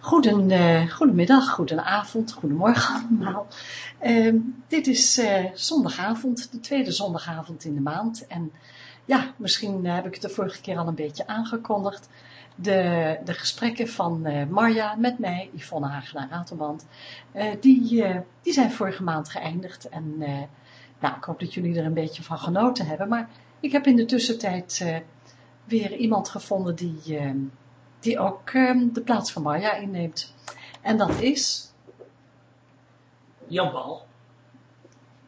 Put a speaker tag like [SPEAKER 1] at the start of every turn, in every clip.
[SPEAKER 1] Goeden, uh, goedemiddag, goedenavond, goedemorgen allemaal. Uh, dit is uh, zondagavond, de tweede zondagavond in de maand. En ja, misschien heb ik het de vorige keer al een beetje aangekondigd. De, de gesprekken van Marja met mij, Yvonne Hagenaar-Ratelband, die, die zijn vorige maand geëindigd. En nou, ik hoop dat jullie er een beetje van genoten hebben. Maar ik heb in de tussentijd weer iemand gevonden die die ook um, de plaats van Marja inneemt. En dat is...
[SPEAKER 2] Jan-Paul.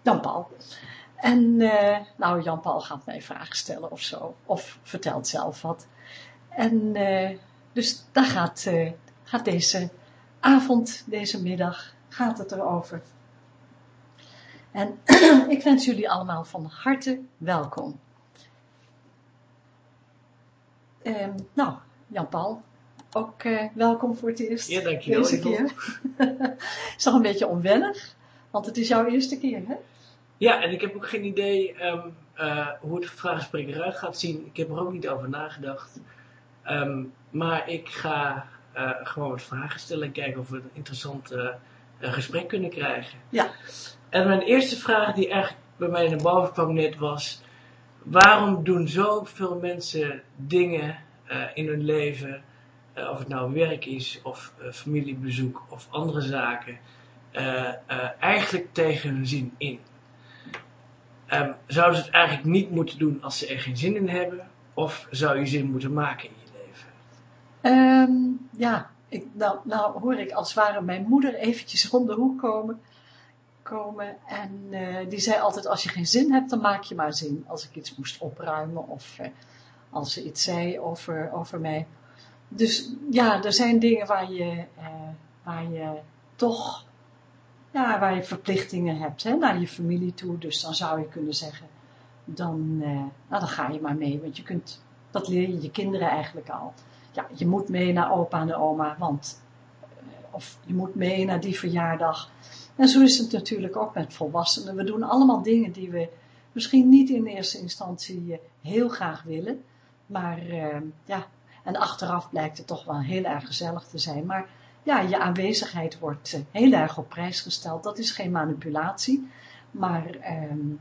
[SPEAKER 1] Jan-Paul. En uh, nou, Jan-Paul gaat mij vragen stellen of zo. Of vertelt zelf wat. En uh, dus daar gaat, uh, gaat deze avond, deze middag, gaat het erover. En ik wens jullie allemaal van harte welkom. Um, nou, Jan-Paul, ook uh, welkom voor het eerst.
[SPEAKER 2] Ja, dankjewel.
[SPEAKER 1] Deze keer. is nog een beetje onwennig, want het is jouw eerste keer, hè?
[SPEAKER 2] Ja, en ik heb ook geen idee um, uh, hoe het vraaggesprek eruit gaat zien. Ik heb er ook niet over nagedacht. Um, maar ik ga uh, gewoon wat vragen stellen en kijken of we een interessant gesprek kunnen krijgen.
[SPEAKER 1] Ja.
[SPEAKER 2] En mijn eerste vraag die eigenlijk bij mij naar boven kwam net was... Waarom doen zoveel mensen dingen in hun leven uh, of het nou werk is of uh, familiebezoek of andere zaken, eigenlijk tegen hun zin in. Um, zouden ze het eigenlijk niet moeten doen als ze er geen zin in hebben, of zou je zin moeten maken in je leven?
[SPEAKER 1] Um, ja, ik, nou, nou hoor ik als ware mijn moeder eventjes om de hoek komen, komen en die zei altijd, als je geen zin hebt, dan maak je maar zin. Als ik iets moest opruimen of als ze iets zei over, over mij dus ja, er zijn dingen waar je, uh, waar je toch, ja, waar je verplichtingen hebt, hè, naar je familie toe. Dus dan zou je kunnen zeggen, dan, uh, nou, dan ga je maar mee. Want je kunt, dat leer je je kinderen eigenlijk al. Ja, je moet mee naar opa en oma, want, uh, of je moet mee naar die verjaardag. En zo is het natuurlijk ook met volwassenen. We doen allemaal dingen die we misschien niet in eerste instantie heel graag willen. Maar ja, en achteraf blijkt het toch wel heel erg gezellig te zijn. Maar ja, je aanwezigheid wordt eh, heel erg op prijs gesteld. Dat is geen manipulatie. Maar um,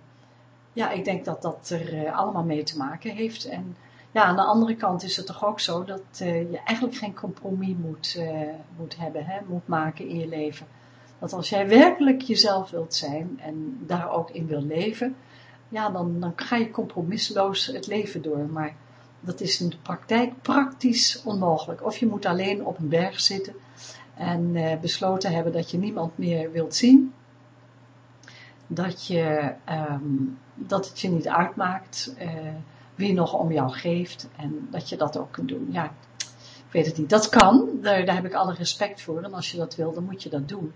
[SPEAKER 1] ja, ik denk dat dat er uh, allemaal mee te maken heeft. En ja, aan de andere kant is het toch ook zo dat uh, je eigenlijk geen compromis moet, moet hebben, hè, moet maken in je leven. Dat als jij werkelijk jezelf wilt zijn en daar ook in wil leven, ja, dan, dan ga je compromisloos het leven door. Maar dat is in de praktijk praktisch onmogelijk. Of je moet alleen op een berg zitten en uh, besloten hebben dat je niemand meer wilt zien. Dat, je, um, dat het je niet uitmaakt uh, wie nog om jou geeft en dat je dat ook kunt doen. Ja, ik weet het niet. Dat kan, daar, daar heb ik alle respect voor en als je dat wil, dan moet je dat doen.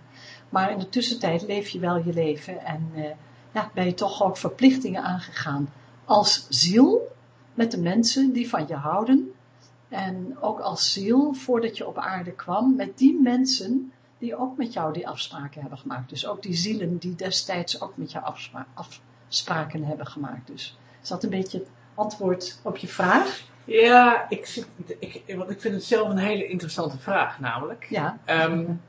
[SPEAKER 1] Maar in de tussentijd leef je wel je leven en uh, ja, ben je toch ook verplichtingen aangegaan als ziel met de mensen die van je houden. En ook als ziel, voordat je op aarde kwam, met die mensen die ook met jou die afspraken hebben gemaakt. Dus ook die zielen die destijds ook met jou afspraken hebben gemaakt. Dus is dat een beetje het antwoord op je vraag?
[SPEAKER 2] Ja, ik, zit, ik, want ik vind het zelf een hele interessante vraag namelijk.
[SPEAKER 1] Ja.
[SPEAKER 2] Um,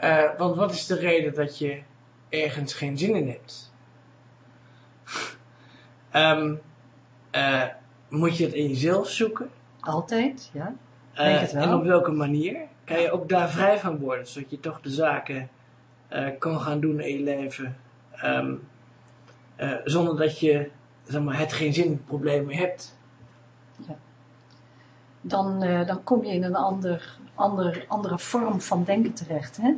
[SPEAKER 2] uh, want wat is de reden dat je ergens geen zin in hebt? um, uh, moet je het in jezelf zoeken?
[SPEAKER 1] Altijd, ja.
[SPEAKER 2] Uh,
[SPEAKER 1] Denk het wel.
[SPEAKER 2] En op welke manier? Kan je ook daar vrij van worden, zodat je toch de zaken uh, kan gaan doen in je leven, um, zonder dat je zeg maar, het geen zin meer hebt?
[SPEAKER 1] Ja. Dan, dan kom je in een ander, ander, andere vorm van denken terecht. Hè?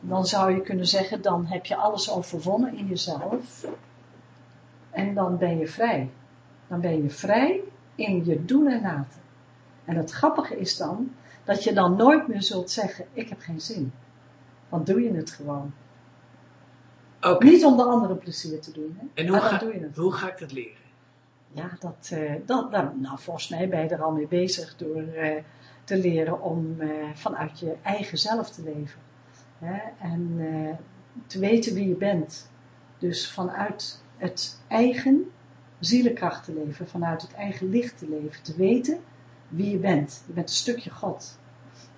[SPEAKER 1] Dan zou je kunnen zeggen, dan heb je alles overwonnen in jezelf en dan ben je vrij dan ben je vrij in je doen en laten. En het grappige is dan, dat je dan nooit meer zult zeggen, ik heb geen zin. Want doe je het gewoon.
[SPEAKER 2] Okay.
[SPEAKER 1] Niet om de anderen plezier te doen, hè?
[SPEAKER 2] En hoe,
[SPEAKER 1] dan
[SPEAKER 2] ga,
[SPEAKER 1] doe je het.
[SPEAKER 2] hoe ga ik dat leren?
[SPEAKER 1] Ja, dat, uh, dat nou, nou, volgens mij ben je er al mee bezig door uh, te leren om uh, vanuit je eigen zelf te leven. Hè? En te weten wie je bent. Dus vanuit het eigen zielenkracht te leven, vanuit het eigen licht te leven, te weten wie je bent. Je bent een stukje God.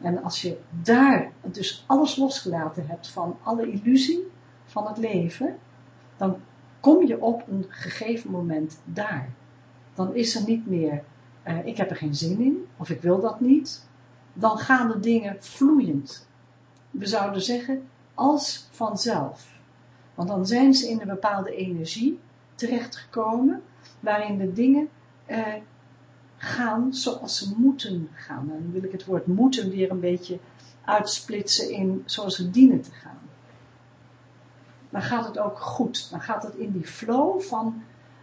[SPEAKER 1] En als je daar dus alles losgelaten hebt van alle illusie van het leven, dan kom je op een gegeven moment daar. Dan is er niet meer, eh, ik heb er geen zin in, of ik wil dat niet. Dan gaan de dingen vloeiend. We zouden zeggen, als vanzelf. Want dan zijn ze in een bepaalde energie terechtgekomen, waarin de dingen eh, gaan zoals ze moeten gaan. En dan wil ik het woord moeten weer een beetje uitsplitsen in zoals ze dienen te gaan. Dan gaat het ook goed. Dan gaat het in die flow van,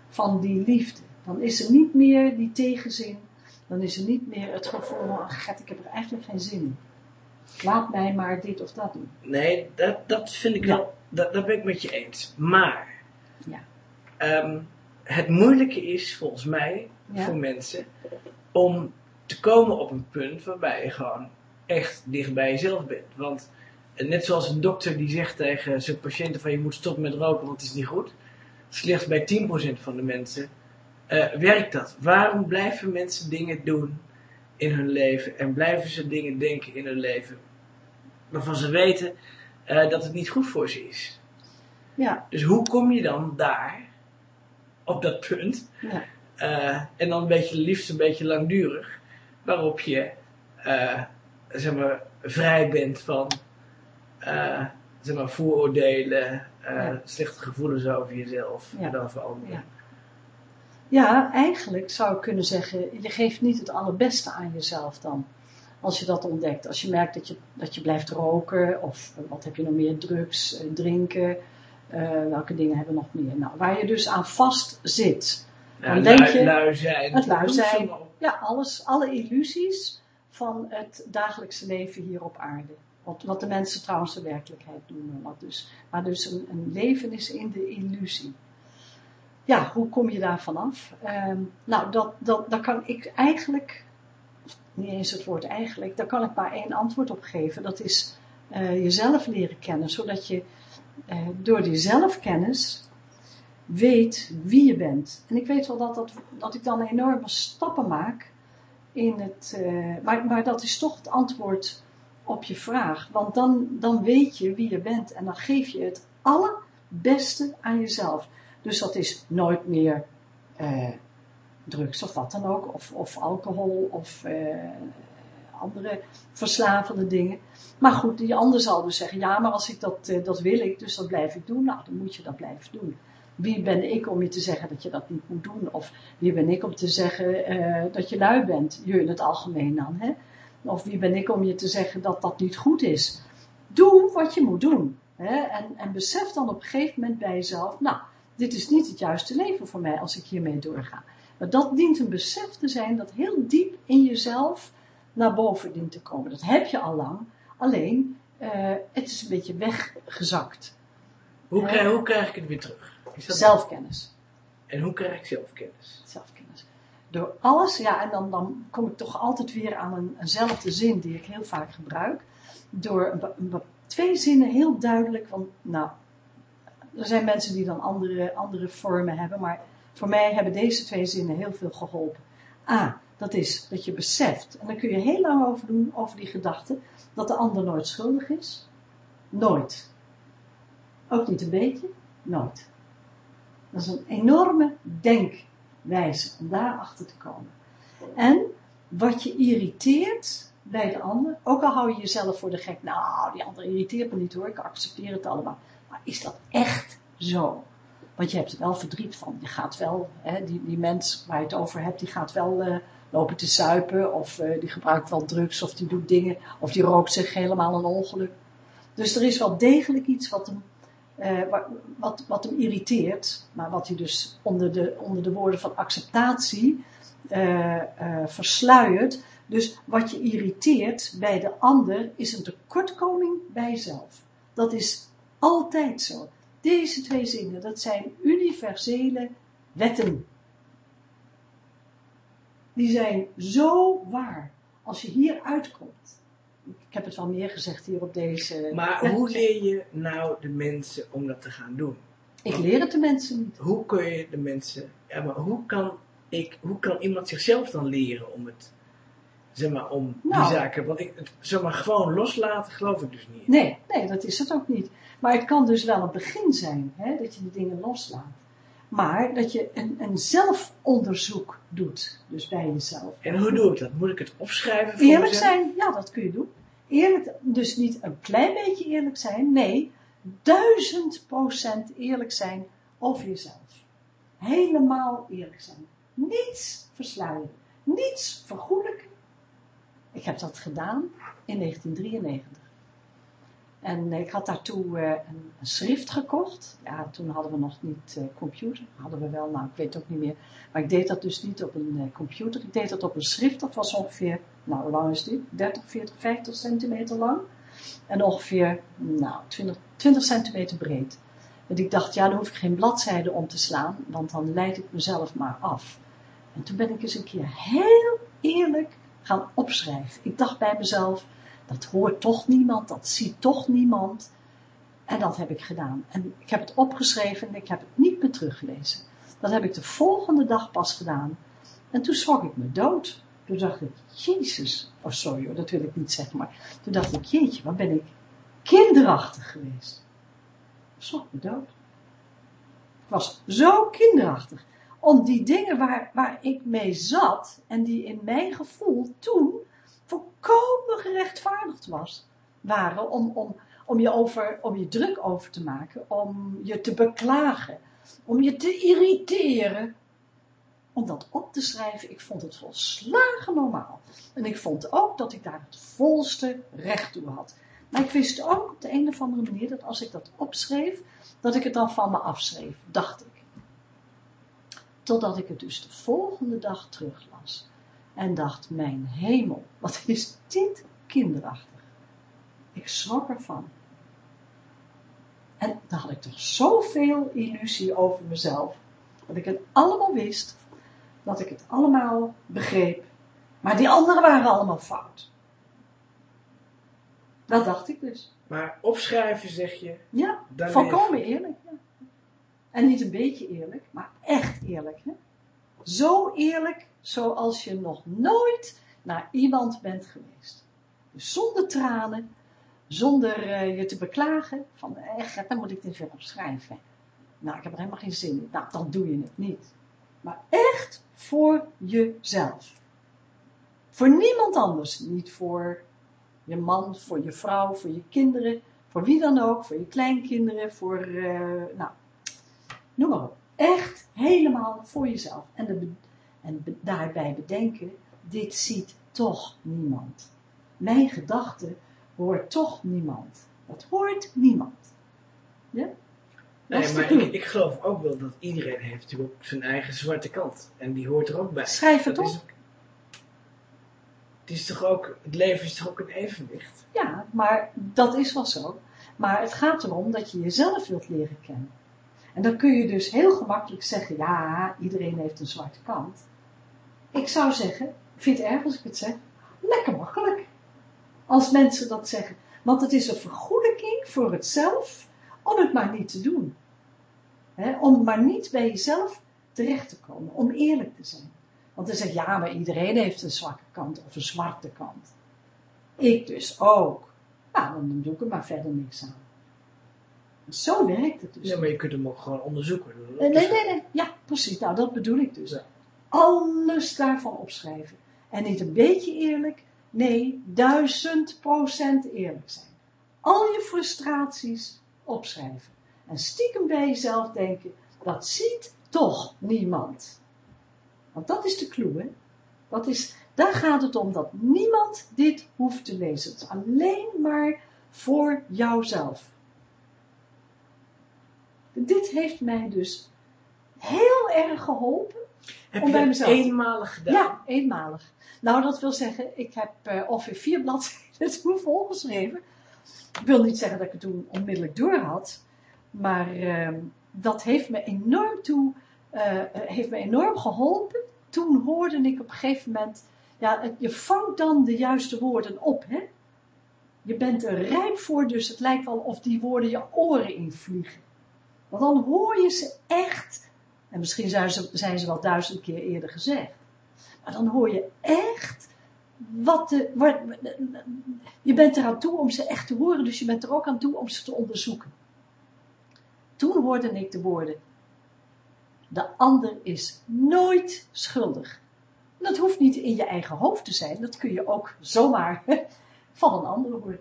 [SPEAKER 1] van die liefde. Dan is er niet meer die tegenzin. Dan is er niet meer het gevoel van, ach, ik heb er eigenlijk geen zin in. Laat mij maar dit of dat doen.
[SPEAKER 2] Nee, dat, dat vind ik
[SPEAKER 1] Ja.
[SPEAKER 2] wel, dat, dat ben ik met je eens. Maar,
[SPEAKER 1] Ja.
[SPEAKER 2] ehm, het moeilijke is volgens mij,
[SPEAKER 1] Ja.
[SPEAKER 2] voor mensen, om te komen op een punt waarbij je gewoon echt dicht bij jezelf bent. Want eh, net zoals een dokter die zegt tegen zijn patiënten van je moet stoppen met roken, want het is niet goed. Slechts bij 10% van de mensen eh, werkt dat. Waarom blijven mensen dingen doen in hun leven en blijven ze dingen denken in hun leven waarvan ze weten eh, dat het niet goed voor ze is?
[SPEAKER 1] Ja,
[SPEAKER 2] Dus hoe kom je dan daar, op dat punt,
[SPEAKER 1] ja,
[SPEAKER 2] eh, en dan een beetje liefst een beetje langdurig, waarop je eh, zeg maar, vrij bent van eh, zeg maar, vooroordelen,
[SPEAKER 1] Ja.
[SPEAKER 2] slechte gevoelens over jezelf
[SPEAKER 1] Ja.
[SPEAKER 2] en over anderen.
[SPEAKER 1] Ja. eigenlijk zou ik kunnen zeggen, je geeft niet het allerbeste aan jezelf dan. Als je dat ontdekt. Als je merkt dat je, dat je blijft roken, of wat heb je nog meer, drugs, drinken, welke dingen hebben we nog meer? Nou, waar je dus aan vast zit.
[SPEAKER 2] Nou,
[SPEAKER 1] Dan denk
[SPEAKER 2] lui,
[SPEAKER 1] je-
[SPEAKER 2] lui zijn.
[SPEAKER 1] Het lui zijn. Ja, alles, alle illusies van het dagelijkse leven hier op aarde. Wat, wat de mensen trouwens de werkelijkheid noemen. Wat dus, maar dus een, een leven is in de illusie. Ja, hoe kom je daar vanaf? Ehm, nou, dat, dat, daar kan ik eigenlijk, niet eens het woord eigenlijk, daar kan ik maar één antwoord op geven. Dat is eh, jezelf leren kennen, zodat je eh, door die zelfkennis weet wie je bent. En ik weet wel dat, dat, dat ik dan enorme stappen maak in het, eh, maar, maar dat is toch het antwoord op je vraag. Want dan, dan weet je wie je bent en dan geef je het allerbeste aan jezelf. Dus dat is nooit meer eh, drugs of wat dan ook, of, of alcohol of andere verslavende dingen. Maar goed, die ander zal dus zeggen, ja, maar als ik dat, eh, dat wil ik, dus dat blijf ik doen. Nou, dan moet je dat blijven doen. Wie ben ik om je te zeggen dat je dat niet moet doen? Of wie ben ik om te zeggen eh, dat je lui bent? Je in het algemeen dan, hè? Of wie ben ik om je te zeggen dat dat niet goed is? Doe wat je moet doen. Hè? En, en besef dan op een gegeven moment bij jezelf, nou, dit is niet het juiste leven voor mij als ik hiermee doorga. Maar dat dient een besef te zijn dat heel diep in jezelf naar boven dient te komen. Dat heb je al lang, alleen eh, het is een beetje weggezakt.
[SPEAKER 2] Hoe, krijg, hoe krijg ik het weer terug?
[SPEAKER 1] Zelfkennis.
[SPEAKER 2] En hoe krijg ik zelfkennis?
[SPEAKER 1] zelfkennis. Door alles, ja, en dan, dan kom ik toch altijd weer aan een, eenzelfde zin die ik heel vaak gebruik. Door een, een twee zinnen heel duidelijk, want nou, er zijn mensen die dan andere, andere vormen hebben, maar voor mij hebben deze twee zinnen heel veel geholpen. A, dat is dat je beseft, en daar kun je heel lang over doen, over die gedachte, dat de ander nooit schuldig is. Nooit. Ook niet een beetje, nooit. Dat is een enorme denkwijze om daarachter te komen. En wat je irriteert bij de ander, ook al hou je jezelf voor de gek, nou, die ander irriteert me niet hoor, ik accepteer het allemaal. Maar is dat echt zo? Want je hebt er wel verdriet van. Je gaat wel, hè, die, die mens waar je het over hebt, die gaat wel eh, lopen te suipen, of eh, die gebruikt wel drugs, of die doet dingen, of die rookt zich helemaal een ongeluk. Dus er is wel degelijk iets wat hem eh, wa- wat, wat hem irriteert, maar wat hij dus onder de, onder de woorden van acceptatie eh, versluiert. Dus wat je irriteert bij de ander is een tekortkoming bij jezelf. Dat is altijd zo. Deze twee zinnen, dat zijn universele wetten. Die zijn zo waar. Als je hier uitkomt. Ik heb het wel meer gezegd hier op deze.
[SPEAKER 2] Maar hoe leer je nou de mensen om dat te gaan doen?
[SPEAKER 1] Ik leer het de mensen niet.
[SPEAKER 2] Hoe kun je de mensen, ja, maar hoe kan ik, hoe kan iemand zichzelf dan leren om het zeg maar, om
[SPEAKER 1] Nou.
[SPEAKER 2] die zaken. Want ik, zeg maar, gewoon loslaten geloof ik dus niet.
[SPEAKER 1] Nee, nee, dat is het ook niet. Maar het kan dus wel een begin zijn, hè, dat je de dingen loslaat. Maar dat je een, een zelfonderzoek doet, dus bij jezelf.
[SPEAKER 2] En hoe doe ik dat? Moet ik het opschrijven voor
[SPEAKER 1] Eerlijk
[SPEAKER 2] mezelf?
[SPEAKER 1] zijn, ja, dat kun je doen. Eerlijk, dus niet een klein beetje eerlijk zijn, nee, duizend procent eerlijk zijn over jezelf. Helemaal eerlijk zijn. Niets versluieren, niets vergoelijken. Ik heb dat gedaan in 1993. En ik had daartoe eh, een, schrift gekocht. Ja, toen hadden we nog niet eh, computer. Hadden we wel, nou ik weet het ook niet meer. Maar ik deed dat dus niet op een eh, computer. Ik deed dat op een schrift. Dat was ongeveer, nou hoe lang is dit? 30, 40, 50 centimeter lang. En ongeveer, nou 20, 20 centimeter breed. En ik dacht, ja dan hoef ik geen bladzijden om te slaan. Want dan leid ik mezelf maar af. En toen ben ik eens een keer heel eerlijk gaan opschrijven. Ik dacht bij mezelf, dat hoort toch niemand, dat ziet toch niemand. En dat heb ik gedaan. En ik heb het opgeschreven en ik heb het niet meer teruggelezen. Dat heb ik de volgende dag pas gedaan. En toen schrok ik me dood. Toen dacht ik, Jezus. Oh, sorry hoor, dat wil ik niet zeggen. Maar toen dacht ik, jeetje, wat ben ik kinderachtig geweest. Schrok me dood. Ik was zo kinderachtig. Om die dingen waar, waar ik mee zat en die in mijn gevoel toen volkomen gerechtvaardigd was, waren om, om, om, je over, om je druk over te maken, om je te beklagen, om je te irriteren, om dat op te schrijven. Ik vond het volslagen normaal. En ik vond ook dat ik daar het volste recht toe had. Maar ik wist ook op de een of andere manier dat als ik dat opschreef, dat ik het dan van me afschreef, dacht ik. Totdat ik het dus de volgende dag teruglas. En dacht, mijn hemel, wat is dit kinderachtig. Ik schrok ervan. En dan had ik toch zoveel illusie over mezelf. Dat ik het allemaal wist. Dat ik het allemaal begreep. Maar die anderen waren allemaal fout. Dat dacht ik dus.
[SPEAKER 2] Maar opschrijven zeg je,
[SPEAKER 1] Ja, volkomen eerlijk. Ja. En niet een beetje eerlijk, maar echt eerlijk. Hè? Zo eerlijk zoals je nog nooit naar iemand bent geweest. Dus zonder tranen, zonder eh, je te beklagen. Van echt, dan moet ik dit weer opschrijven. Nou, ik heb er helemaal geen zin in. Nou, dan doe je het niet. Maar echt voor jezelf. Voor niemand anders. Niet voor je man, voor je vrouw, voor je kinderen, voor wie dan ook, voor je kleinkinderen, voor, eh, nou, noem maar op. Echt helemaal voor jezelf. En, de, en daarbij bedenken, dit ziet toch niemand. Mijn gedachte hoort toch niemand. Dat hoort niemand. Ja?
[SPEAKER 2] Nee, maar ik, ik geloof ook wel dat iedereen heeft natuurlijk ook zijn eigen zwarte kant. En die hoort er ook bij.
[SPEAKER 1] Schrijf het
[SPEAKER 2] Dat
[SPEAKER 1] op.
[SPEAKER 2] is ook- het is toch ook, het leven is toch ook een evenwicht?
[SPEAKER 1] Ja, maar dat is wel zo. Maar het gaat erom dat je jezelf wilt leren kennen. En dan kun je dus heel gemakkelijk zeggen, ja, iedereen heeft een zwarte kant. Ik zou zeggen, ik vind het erg als ik het zeg, lekker makkelijk. Als mensen dat zeggen. Want het is een vergoelijking voor het zelf om het maar niet te doen. Om maar niet bij jezelf terecht te komen, om eerlijk te zijn. Want dan zeg je, ja, maar iedereen heeft een zwakke kant of een zwarte kant. Ik dus ook. Nou, dan doe ik er maar verder niks aan. Zo werkt het dus.
[SPEAKER 2] Ja, maar je kunt hem ook gewoon onderzoeken.
[SPEAKER 1] Nee, nee, nee, nee. Ja, precies. Nou, dat bedoel ik dus.
[SPEAKER 2] Ja.
[SPEAKER 1] Alles daarvan opschrijven. En niet een beetje eerlijk. Nee, duizend procent eerlijk zijn. Al je frustraties opschrijven. En stiekem bij jezelf denken, dat ziet toch niemand. Want dat is de clue, hè. Dat is, daar gaat het om dat niemand dit hoeft te lezen. Het is alleen maar voor jouzelf. Dit heeft mij dus heel erg geholpen.
[SPEAKER 2] Heb
[SPEAKER 1] Om bij mezelf.
[SPEAKER 2] eenmalig gedaan?
[SPEAKER 1] Ja, eenmalig. Nou, dat wil zeggen, ik heb eh, ongeveer vier bladzijden toen volgeschreven. Ik wil niet zeggen dat ik het toen onmiddellijk door had, maar ehm, dat heeft me enorm toe, eh, eh, heeft me enorm geholpen. Toen hoorde ik op een gegeven moment, ja, je vangt dan de juiste woorden op, hè. Je bent er rijp voor, dus het lijkt wel of die woorden je oren invliegen. Want dan hoor je ze echt, en misschien zijn ze, zijn ze wel duizend keer eerder gezegd. Maar dan hoor je echt wat de, wat, je bent eraan toe om ze echt te horen, dus je bent er ook aan toe om ze te onderzoeken. Toen hoorde ik de woorden, de ander is nooit schuldig. Dat hoeft niet in je eigen hoofd te zijn, dat kun je ook zomaar van een ander horen.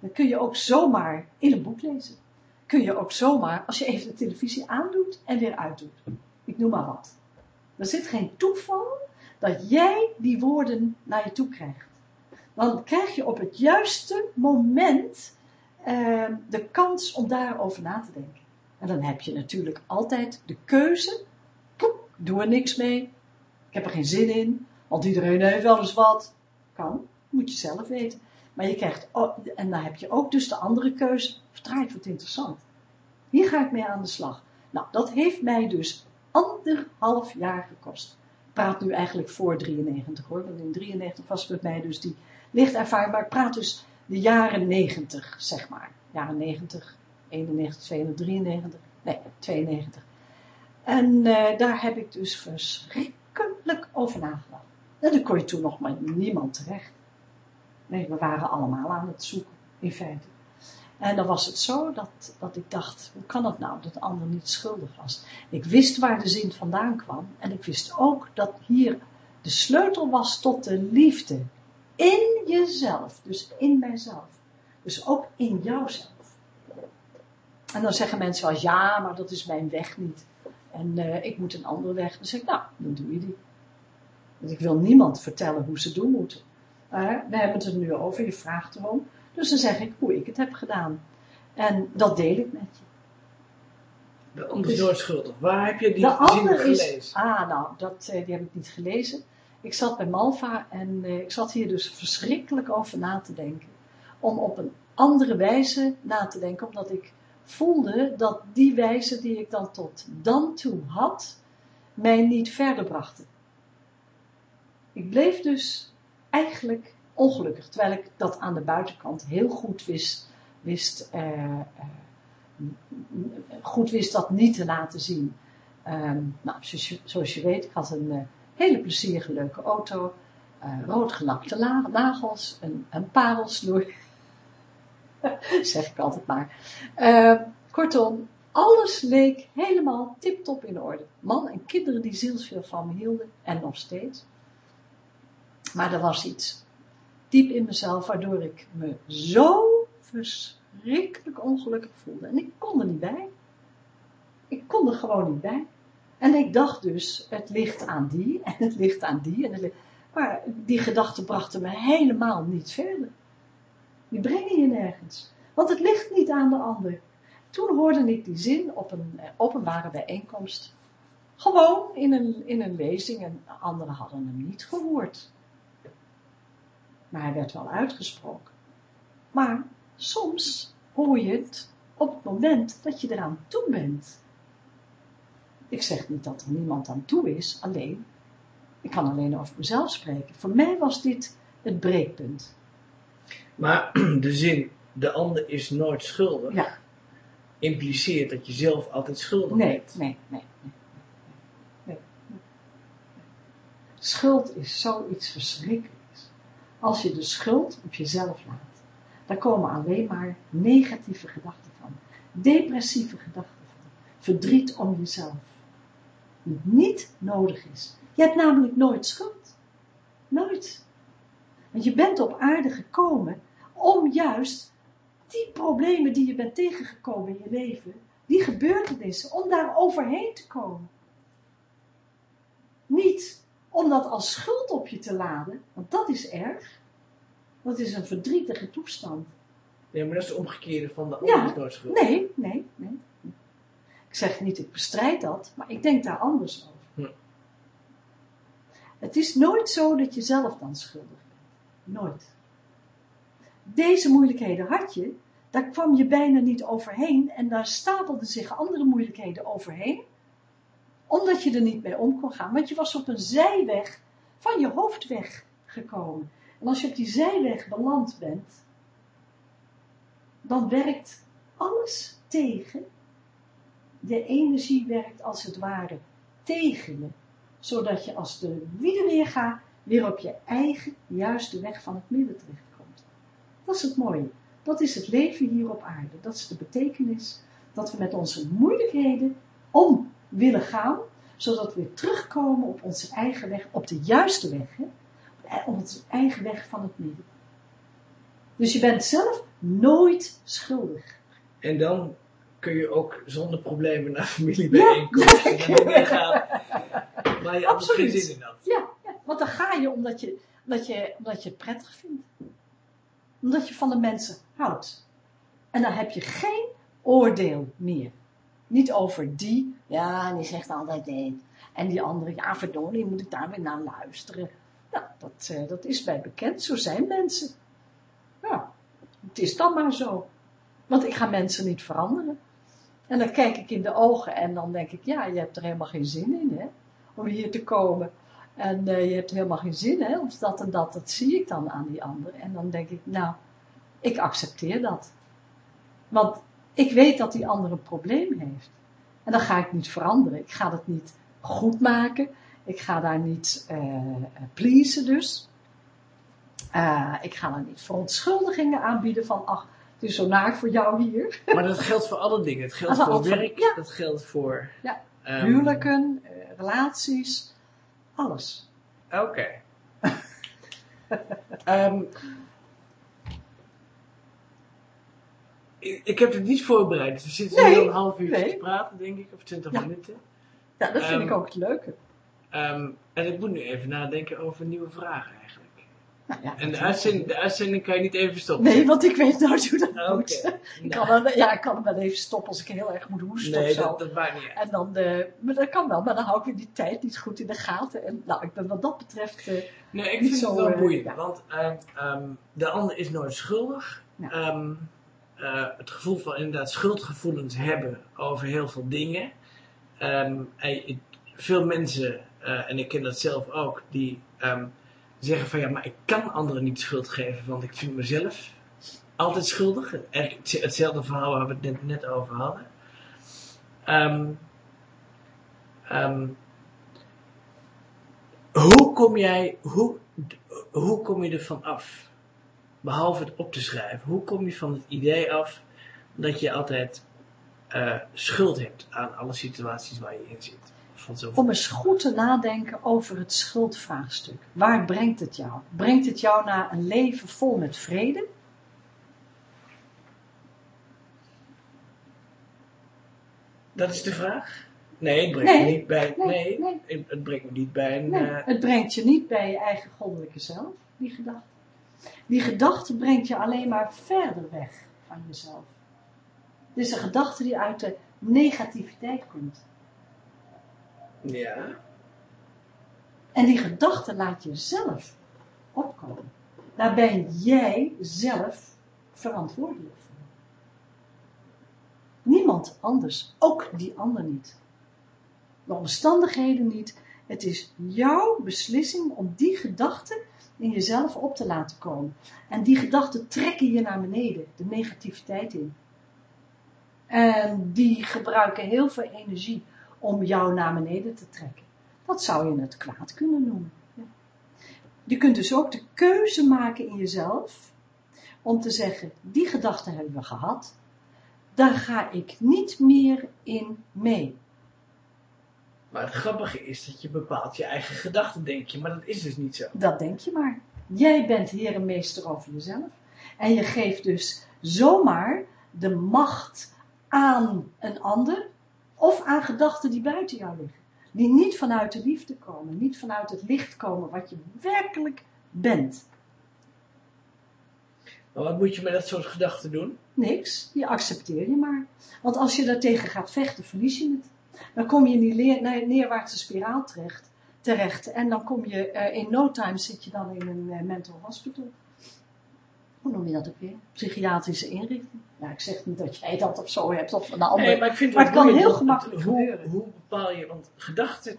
[SPEAKER 1] Dat kun je ook zomaar in een boek lezen. Kun je ook zomaar, als je even de televisie aandoet en weer uitdoet. Ik noem maar wat. Er zit geen toeval dat jij die woorden naar je toe krijgt. Dan krijg je op het juiste moment uh, de kans om daarover na te denken. En dan heb je natuurlijk altijd de keuze. Doe er niks mee. Ik heb er geen zin in. Want iedereen heeft wel eens wat. Kan. Moet je zelf weten. Maar je krijgt, en dan heb je ook dus de andere keuze. Verdraaid wordt interessant. Hier ga ik mee aan de slag. Nou, dat heeft mij dus anderhalf jaar gekost. Ik praat nu eigenlijk voor 93 hoor. Want in 93 was bij mij dus die lichtervaring. Maar ik praat dus de jaren 90, zeg maar. Jaren 90, 91, 92, 93. Nee, 92. En uh, daar heb ik dus verschrikkelijk over nagedacht. En dan kon je toen nog maar niemand terecht. Nee, we waren allemaal aan het zoeken, in feite. En dan was het zo dat, dat ik dacht, hoe kan het nou dat de ander niet schuldig was? Ik wist waar de zin vandaan kwam en ik wist ook dat hier de sleutel was tot de liefde. In jezelf, dus in mijzelf. Dus ook in jouzelf. En dan zeggen mensen wel, ja, maar dat is mijn weg niet. En uh, ik moet een andere weg. Dan zeg ik, nou, dan doe je die. Want ik wil niemand vertellen hoe ze doen moeten. Uh, we hebben het er nu over, je vraagt erom. Dus dan zeg ik hoe ik het heb gedaan. En dat deel ik met je.
[SPEAKER 2] De ander is nooit schuldig. Waar heb je die
[SPEAKER 1] de ander gelezen? Is, ah, nou, dat, uh, die heb ik niet gelezen. Ik zat bij Malva en uh, ik zat hier dus verschrikkelijk over na te denken. Om op een andere wijze na te denken, omdat ik voelde dat die wijze die ik dan tot dan toe had, mij niet verder brachten. Ik bleef dus eigenlijk ongelukkig, terwijl ik dat aan de buitenkant heel goed wist, wist uh, uh, goed wist dat niet te laten zien. Uh, nou, zoals je, weet, ik had een uh, hele plezierige leuke auto, rood gelakte nagels, een, een parelsnoer, zeg ik altijd maar. kortom, alles leek helemaal tip-top in orde. Man en kinderen die zielsveel van me hielden, en nog steeds. Maar er was iets diep in mezelf, waardoor ik me zo verschrikkelijk ongelukkig voelde. En ik kon er niet bij. Ik kon er gewoon niet bij. En ik dacht dus, het ligt aan die, en het ligt aan die, en maar die gedachten brachten me helemaal niet verder. Die brengen je nergens. Want het ligt niet aan de ander. Toen hoorde ik die zin op een eh, openbare bijeenkomst. Gewoon in een, in een lezing en anderen hadden hem niet gehoord maar hij werd wel uitgesproken. Maar soms hoor je het op het moment dat je eraan toe bent. Ik zeg niet dat er niemand aan toe is, alleen, ik kan alleen over mezelf spreken. Voor mij was dit het breekpunt.
[SPEAKER 2] Maar de zin, de ander is nooit schuldig,
[SPEAKER 1] ja.
[SPEAKER 2] impliceert dat je zelf altijd schuldig
[SPEAKER 1] nee,
[SPEAKER 2] bent.
[SPEAKER 1] Nee, nee, nee, nee. Schuld is zoiets verschrikkelijks. Als je de schuld op jezelf laat, daar komen alleen maar negatieve gedachten van. Depressieve gedachten van. Verdriet om jezelf. Die niet nodig is. Je hebt namelijk nooit schuld. Nooit. Want je bent op aarde gekomen om juist die problemen die je bent tegengekomen in je leven, die gebeurtenissen, om daar overheen te komen. Niet om dat als schuld op je te laden, want dat is erg. Dat is een verdrietige toestand.
[SPEAKER 2] Ja, maar dat is de omgekeerde van de andere ja, schuld.
[SPEAKER 1] Nee, nee, nee. Ik zeg niet, ik bestrijd dat, maar ik denk daar anders over. Hm. Het is nooit zo dat je zelf dan schuldig bent. Nooit. Deze moeilijkheden had je, daar kwam je bijna niet overheen en daar stapelden zich andere moeilijkheden overheen omdat je er niet mee om kon gaan. Want je was op een zijweg van je hoofdweg gekomen. En als je op die zijweg beland bent, dan werkt alles tegen. De energie werkt als het ware tegen je. Zodat je als de weer gaat, weer op je eigen juiste weg van het midden terechtkomt. Dat is het mooie. Dat is het leven hier op aarde. Dat is de betekenis dat we met onze moeilijkheden om willen gaan, zodat we weer terugkomen op onze eigen weg, op de juiste weg, hè? op onze eigen weg van het midden. Dus je bent zelf nooit schuldig.
[SPEAKER 2] En dan kun je ook zonder problemen naar familiebijeenkomsten ja, en gaan. Maar je hebt geen zin in dat.
[SPEAKER 1] Ja, ja, want dan ga je omdat je, omdat, je omdat je het prettig vindt. Omdat je van de mensen houdt. En dan heb je geen oordeel meer. Niet over die, ja, die zegt altijd dit. En die andere, ja, verdorie, moet ik daar weer naar luisteren. Nou, dat, uh, dat is bij bekend, zo zijn mensen. Ja, het is dan maar zo. Want ik ga mensen niet veranderen. En dan kijk ik in de ogen en dan denk ik, ja, je hebt er helemaal geen zin in, hè, om hier te komen. En uh, je hebt helemaal geen zin, hè, of dat en dat, dat zie ik dan aan die ander. En dan denk ik, nou, ik accepteer dat. Want ik weet dat die ander een probleem heeft. En dan ga ik niet veranderen. Ik ga dat niet goed maken. Ik ga daar niet uh, pleasen dus. Uh, ik ga daar niet verontschuldigingen aanbieden van, ach, het is zo naar voor jou hier.
[SPEAKER 2] Maar dat geldt voor alle dingen. Het geldt voor werk, ja. dat geldt voor...
[SPEAKER 1] Ja. Um... Huwelijken, uh, relaties, alles.
[SPEAKER 2] Oké. Okay. um, ik, ik, heb het niet voorbereid. Dus we zitten nee, nu een half uur nee. te praten, denk ik, of twintig
[SPEAKER 1] ja.
[SPEAKER 2] minuten.
[SPEAKER 1] Ja, dat vind um, ik ook het leuke.
[SPEAKER 2] en ik moet nu even nadenken over nieuwe vragen eigenlijk. Nou ja, en de uitzending, de uitzending kan je niet even stoppen?
[SPEAKER 1] Nee, want ik weet nou hoe dat okay. moet. Ik, kan hem, ja, ik kan hem wel even stoppen als ik heel erg moet hoesten
[SPEAKER 2] nee,
[SPEAKER 1] of zo.
[SPEAKER 2] Dat, dat maakt niet uit.
[SPEAKER 1] En dan, uh, maar dat kan wel, maar dan hou ik die tijd niet goed in de gaten. En nou, ik ben wat dat betreft uh,
[SPEAKER 2] Nee, ik vind zo, het wel boeiend, uh, want um, de ander is nooit schuldig. Ja. Um, het gevoel van inderdaad schuldgevoelens hebben over heel veel dingen. Um, en, veel mensen, en ik ken dat zelf ook, die zeggen van ja, maar ik kan anderen niet schuld geven, want ik vind mezelf altijd schuldig. Hetzelfde verhaal waar we het net, over hadden. Um, hoe kom jij, hoe, hoe kom je ervan af? Behalve het op te schrijven. Hoe kom je van het idee af dat je altijd uh, schuld hebt aan alle situaties waar je in zit?
[SPEAKER 1] om eens goed te nadenken over het schuldvraagstuk. Waar brengt het jou? Brengt het jou naar een leven vol met vrede?
[SPEAKER 2] Dat is de vraag? Nee, het brengt nee, me niet bij. Nee, het brengt me niet bij. Een,
[SPEAKER 1] nee, uh, het brengt je niet bij je eigen goddelijke zelf, die gedachte. Die gedachte brengt je alleen maar verder weg van jezelf. Het is een gedachte die uit de negativiteit komt.
[SPEAKER 2] Ja.
[SPEAKER 1] En die gedachte laat je zelf opkomen. Daar ben jij zelf verantwoordelijk voor. Niemand anders, ook die ander niet. De omstandigheden niet. Het is jouw beslissing om die gedachte in jezelf op te laten komen. En die gedachten trekken je naar beneden, de negativiteit in. En die gebruiken heel veel energie om jou naar beneden te trekken. Dat zou je het kwaad kunnen noemen. Je kunt dus ook de keuze maken in jezelf om te zeggen, die gedachten hebben we gehad, daar ga ik niet meer in mee.
[SPEAKER 2] Maar het grappige is dat je bepaalt je eigen gedachten, denk je, maar dat is dus niet zo.
[SPEAKER 1] Dat denk je maar. Jij bent heer en meester over jezelf. En je geeft dus zomaar de macht aan een ander of aan gedachten die buiten jou liggen. Die niet vanuit de liefde komen, niet vanuit het licht komen wat je werkelijk bent.
[SPEAKER 2] Maar wat moet je met dat soort gedachten doen?
[SPEAKER 1] Niks, die accepteer je maar. Want als je daartegen gaat vechten, verlies je het. Dan kom je in die neerwaartse spiraal terecht, terecht en dan kom je, uh, in no time zit je dan in een uh, mental hospital hoe noem je dat ook weer? Psychiatrische inrichting. Ja, ik zeg niet dat jij dat of zo hebt of een andere.
[SPEAKER 2] Nee, maar ik vind
[SPEAKER 1] maar het kan heel gemakkelijk
[SPEAKER 2] hoe,
[SPEAKER 1] gebeuren.
[SPEAKER 2] Hoe bepaal je, want gedachten,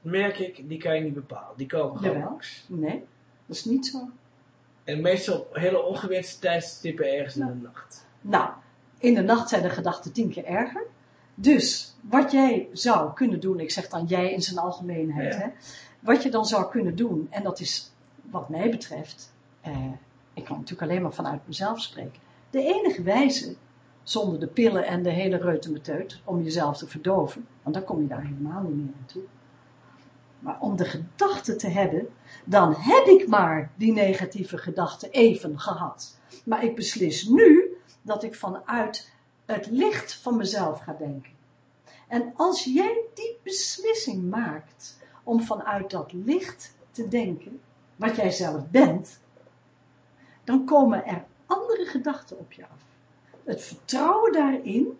[SPEAKER 2] merk ik, die kan je niet bepalen. Die komen gewoon
[SPEAKER 1] Jawel.
[SPEAKER 2] langs.
[SPEAKER 1] Nee, dat is niet zo.
[SPEAKER 2] En meestal hele ongewenste tijdstippen ergens nou. in de nacht.
[SPEAKER 1] Nou, in de nacht zijn de gedachten tien keer erger. Dus, wat jij zou kunnen doen, ik zeg dan jij in zijn algemeenheid,
[SPEAKER 2] Ja.
[SPEAKER 1] hè, wat je dan zou kunnen doen, en dat is wat mij betreft, eh, ik kan natuurlijk alleen maar vanuit mezelf spreken, de enige wijze, zonder de pillen en de hele reutemeteut, om jezelf te verdoven, want dan kom je daar helemaal niet meer naartoe. Maar om de gedachte te hebben, dan heb ik maar die negatieve gedachte even gehad. Maar ik beslis nu dat ik vanuit het licht van mezelf ga denken. En als jij die beslissing maakt om vanuit dat licht te denken, wat jij zelf bent, dan komen er andere gedachten op je af. Het vertrouwen daarin,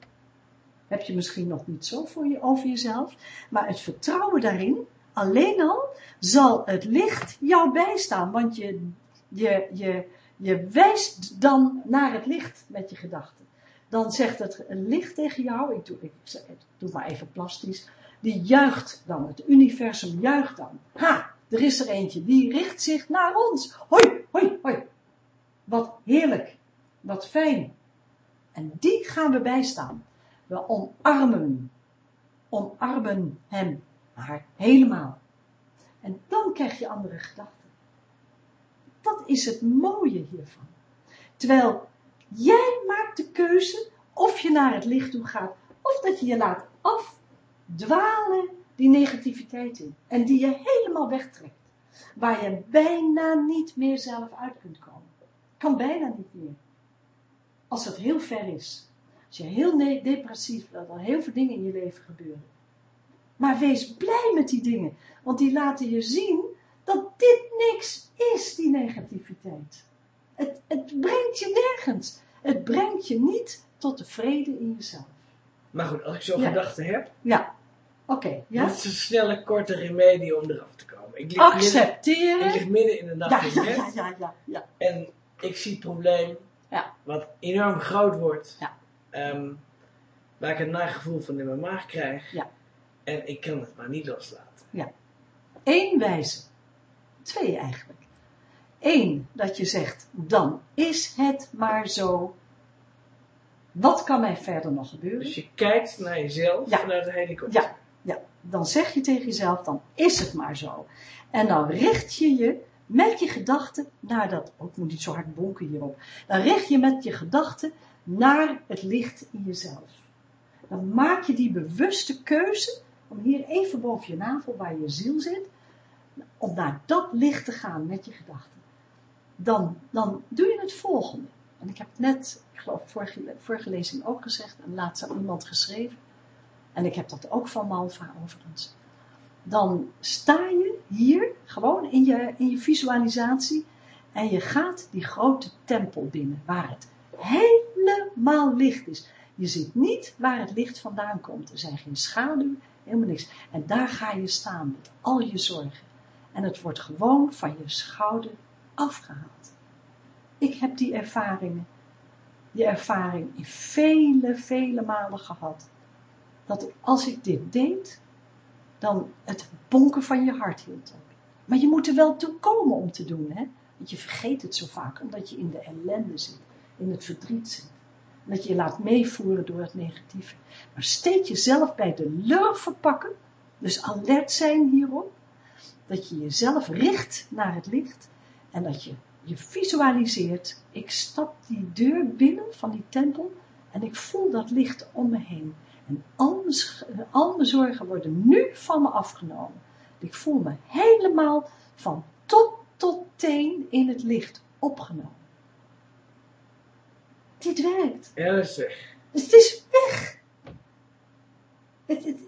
[SPEAKER 1] heb je misschien nog niet zo voor je, over jezelf, maar het vertrouwen daarin, alleen al, zal het licht jou bijstaan, want je, je, je, je wijst dan naar het licht met je gedachten. Dan zegt het licht tegen jou, ik doe, ik, doe maar even plastisch, die juicht dan, het universum juicht dan. Ha, er is er eentje, die richt zich naar ons. Hoi, hoi, hoi. Wat heerlijk, wat fijn. En die gaan we bijstaan. We omarmen, omarmen hem, maar helemaal. En dan krijg je andere gedachten. Dat is het mooie hiervan. Terwijl jij maakt de keuze of je naar het licht toe gaat, of dat je je laat afdwalen die negativiteit in. En die je helemaal wegtrekt. Waar je bijna niet meer zelf uit kunt komen. Kan bijna niet meer. Als het heel ver is. Als je heel depressief bent, dan heel veel dingen in je leven gebeuren. Maar wees blij met die dingen. Want die laten je zien dat dit niks is, die negativiteit. Het, het brengt je nergens. Het brengt je niet tot de vrede in jezelf.
[SPEAKER 2] Maar goed, als ik zo'n gedachte heb.
[SPEAKER 1] Ja. Oké. ja?
[SPEAKER 2] Dat is een snelle, korte remedie om eraf te komen. Ik lig
[SPEAKER 1] Accepteren.
[SPEAKER 2] Midden, ik lig midden in de nacht
[SPEAKER 1] ja,
[SPEAKER 2] in bed.
[SPEAKER 1] Ja, ja, ja, ja.
[SPEAKER 2] En ik zie het probleem.
[SPEAKER 1] Ja.
[SPEAKER 2] Wat enorm groot wordt.
[SPEAKER 1] Ja.
[SPEAKER 2] Um, waar ik een nagevoel van in mijn maag krijg.
[SPEAKER 1] Ja.
[SPEAKER 2] En ik kan het maar niet loslaten.
[SPEAKER 1] Ja. Eén wijze. Twee eigenlijk. Eén, dat je zegt, dan is het maar zo. Wat kan mij verder nog gebeuren?
[SPEAKER 2] Dus je kijkt naar jezelf
[SPEAKER 1] Ja.
[SPEAKER 2] vanuit de helikopter.
[SPEAKER 1] Ja, ja, dan zeg je tegen jezelf, dan is het maar zo. En dan richt je je met je gedachten naar dat, oh, ik moet niet zo hard bonken hierop. Dan richt je met je gedachten naar het licht in jezelf. Dan maak je die bewuste keuze om hier even boven je navel, waar je ziel zit, om naar dat licht te gaan met je gedachten. Dan, dan doe je het volgende. En ik heb net, ik geloof vorige, vorige lezing ook gezegd, en laatst aan iemand geschreven. En ik heb dat ook van Malva overigens. Dan sta je hier, gewoon in je, in je visualisatie, en je gaat die grote tempel binnen, waar het helemaal licht is. Je ziet niet waar het licht vandaan komt. Er zijn geen schaduw, helemaal niks. En daar ga je staan met al je zorgen. En het wordt gewoon van je schouder afgehaald. Ik heb die ervaringen, die ervaring in vele, vele malen gehad. Dat als ik dit deed, dan het bonken van je hart hield op. Maar je moet er wel toe komen om te doen, hè. Want je vergeet het zo vaak, omdat je in de ellende zit, in het verdriet zit. En dat je je laat meevoeren door het negatieve. Maar steeds jezelf bij de lurven pakken, dus alert zijn hierop, dat je jezelf richt naar het licht en dat je je visualiseert, ik stap die deur binnen van die tempel en ik voel dat licht om me heen. En al mijn, al mijn zorgen worden nu van me afgenomen. Ik voel me helemaal van top tot teen in het licht opgenomen. Dit werkt.
[SPEAKER 2] Ja, weg.
[SPEAKER 1] Dus het is weg. Het, het,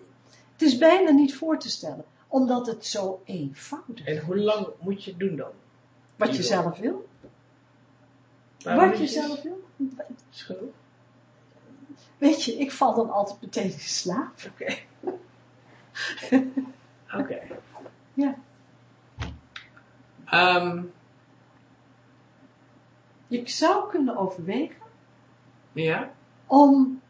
[SPEAKER 1] het is bijna niet voor te stellen, omdat het zo eenvoudig is.
[SPEAKER 2] En hoe lang moet je het doen dan?
[SPEAKER 1] Wat je zelf wil. Wat je zelf wil.
[SPEAKER 2] Genoeg?
[SPEAKER 1] Weet je, ik val dan altijd meteen in slaap.
[SPEAKER 2] Oké. Oké.
[SPEAKER 1] Ja.
[SPEAKER 2] Ehm,
[SPEAKER 1] Je zou kunnen overwegen
[SPEAKER 2] ja?
[SPEAKER 1] om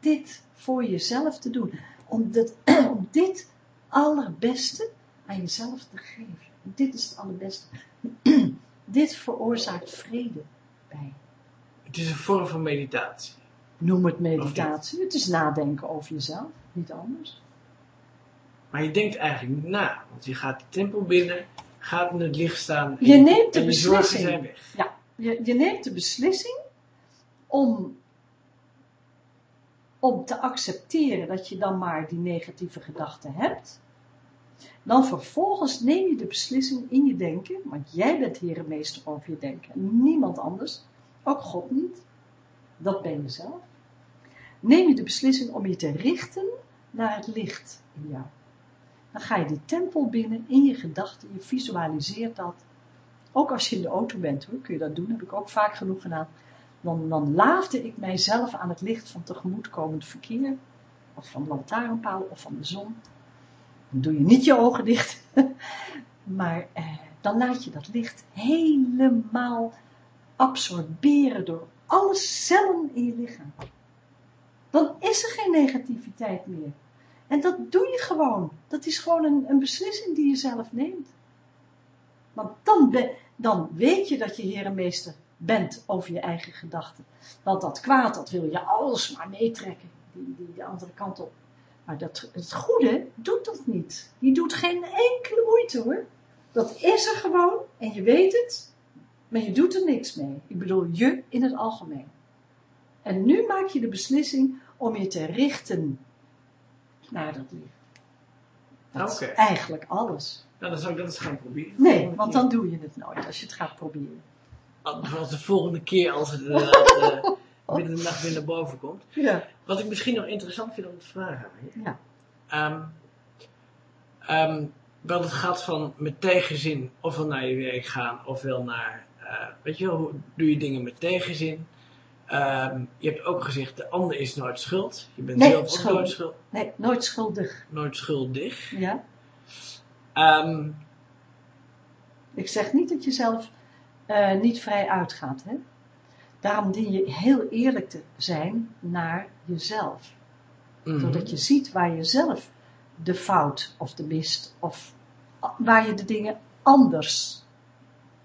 [SPEAKER 1] dit voor jezelf te doen. Om dit, om dit allerbeste aan jezelf te geven. Dit is het allerbeste. dit veroorzaakt vrede bij.
[SPEAKER 2] Het is een vorm van meditatie.
[SPEAKER 1] Noem het meditatie. Het is nadenken over jezelf, niet anders.
[SPEAKER 2] Maar je denkt eigenlijk niet na. Want je gaat de tempel binnen, gaat in het licht staan. en
[SPEAKER 1] Je neemt de
[SPEAKER 2] en
[SPEAKER 1] beslissing.
[SPEAKER 2] zijn weg.
[SPEAKER 1] Ja, je, je neemt de beslissing om, om te accepteren dat je dan maar die negatieve gedachten hebt. Dan vervolgens neem je de beslissing in je denken, want jij bent Heer en meester over je denken. En niemand anders, ook God niet. Dat ben je zelf. Neem je de beslissing om je te richten naar het licht in jou. Dan ga je die tempel binnen in je gedachten, je visualiseert dat. Ook als je in de auto bent hoor, kun je dat doen, heb ik ook vaak genoeg gedaan. Dan, dan laafde ik mijzelf aan het licht van tegemoetkomend verkeer, of van lantaarnpaal of van de zon. Doe je niet je ogen dicht, maar eh, dan laat je dat licht helemaal absorberen door alle cellen in je lichaam. Dan is er geen negativiteit meer. En dat doe je gewoon. Dat is gewoon een, een beslissing die je zelf neemt. Want dan, dan weet je dat je Heer en Meester bent over je eigen gedachten. Want dat kwaad, dat wil je alles maar meetrekken. Die, die, de andere kant op. Maar dat, het goede doet dat niet. Die doet geen enkele moeite hoor. Dat is er gewoon en je weet het. Maar je doet er niks mee. Ik bedoel je in het algemeen. En nu maak je de beslissing om je te richten naar dat licht. Dat
[SPEAKER 2] Oké.
[SPEAKER 1] is eigenlijk alles.
[SPEAKER 2] Nou, dan zou ik dat eens gaan proberen.
[SPEAKER 1] Nee, want dan doe je het nooit als je het gaat proberen.
[SPEAKER 2] Als de volgende keer als het inderdaad eh, midden in de nacht weer naar boven komt.
[SPEAKER 1] Ja.
[SPEAKER 2] Wat ik misschien nog interessant vind om te vragen aan.
[SPEAKER 1] Ja.
[SPEAKER 2] Ehm, ehm, wel het gaat van met tegenzin ofwel naar je werk gaan ofwel naar, eh, weet je wel, hoe doe je dingen met tegenzin. Ehm, je hebt ook gezegd, de ander is nooit schuld. Je bent
[SPEAKER 1] Nee,
[SPEAKER 2] zelf ook nooit, schuld,
[SPEAKER 1] Nee, nooit schuldig.
[SPEAKER 2] nooit schuldig.
[SPEAKER 1] Ja. Ik zeg niet dat je zelf eh, niet vrij uitgaat. Hè? Daarom dien je heel eerlijk te zijn naar jezelf.
[SPEAKER 2] mhm.
[SPEAKER 1] Zodat je ziet waar je zelf de fout of de mist of waar je de dingen anders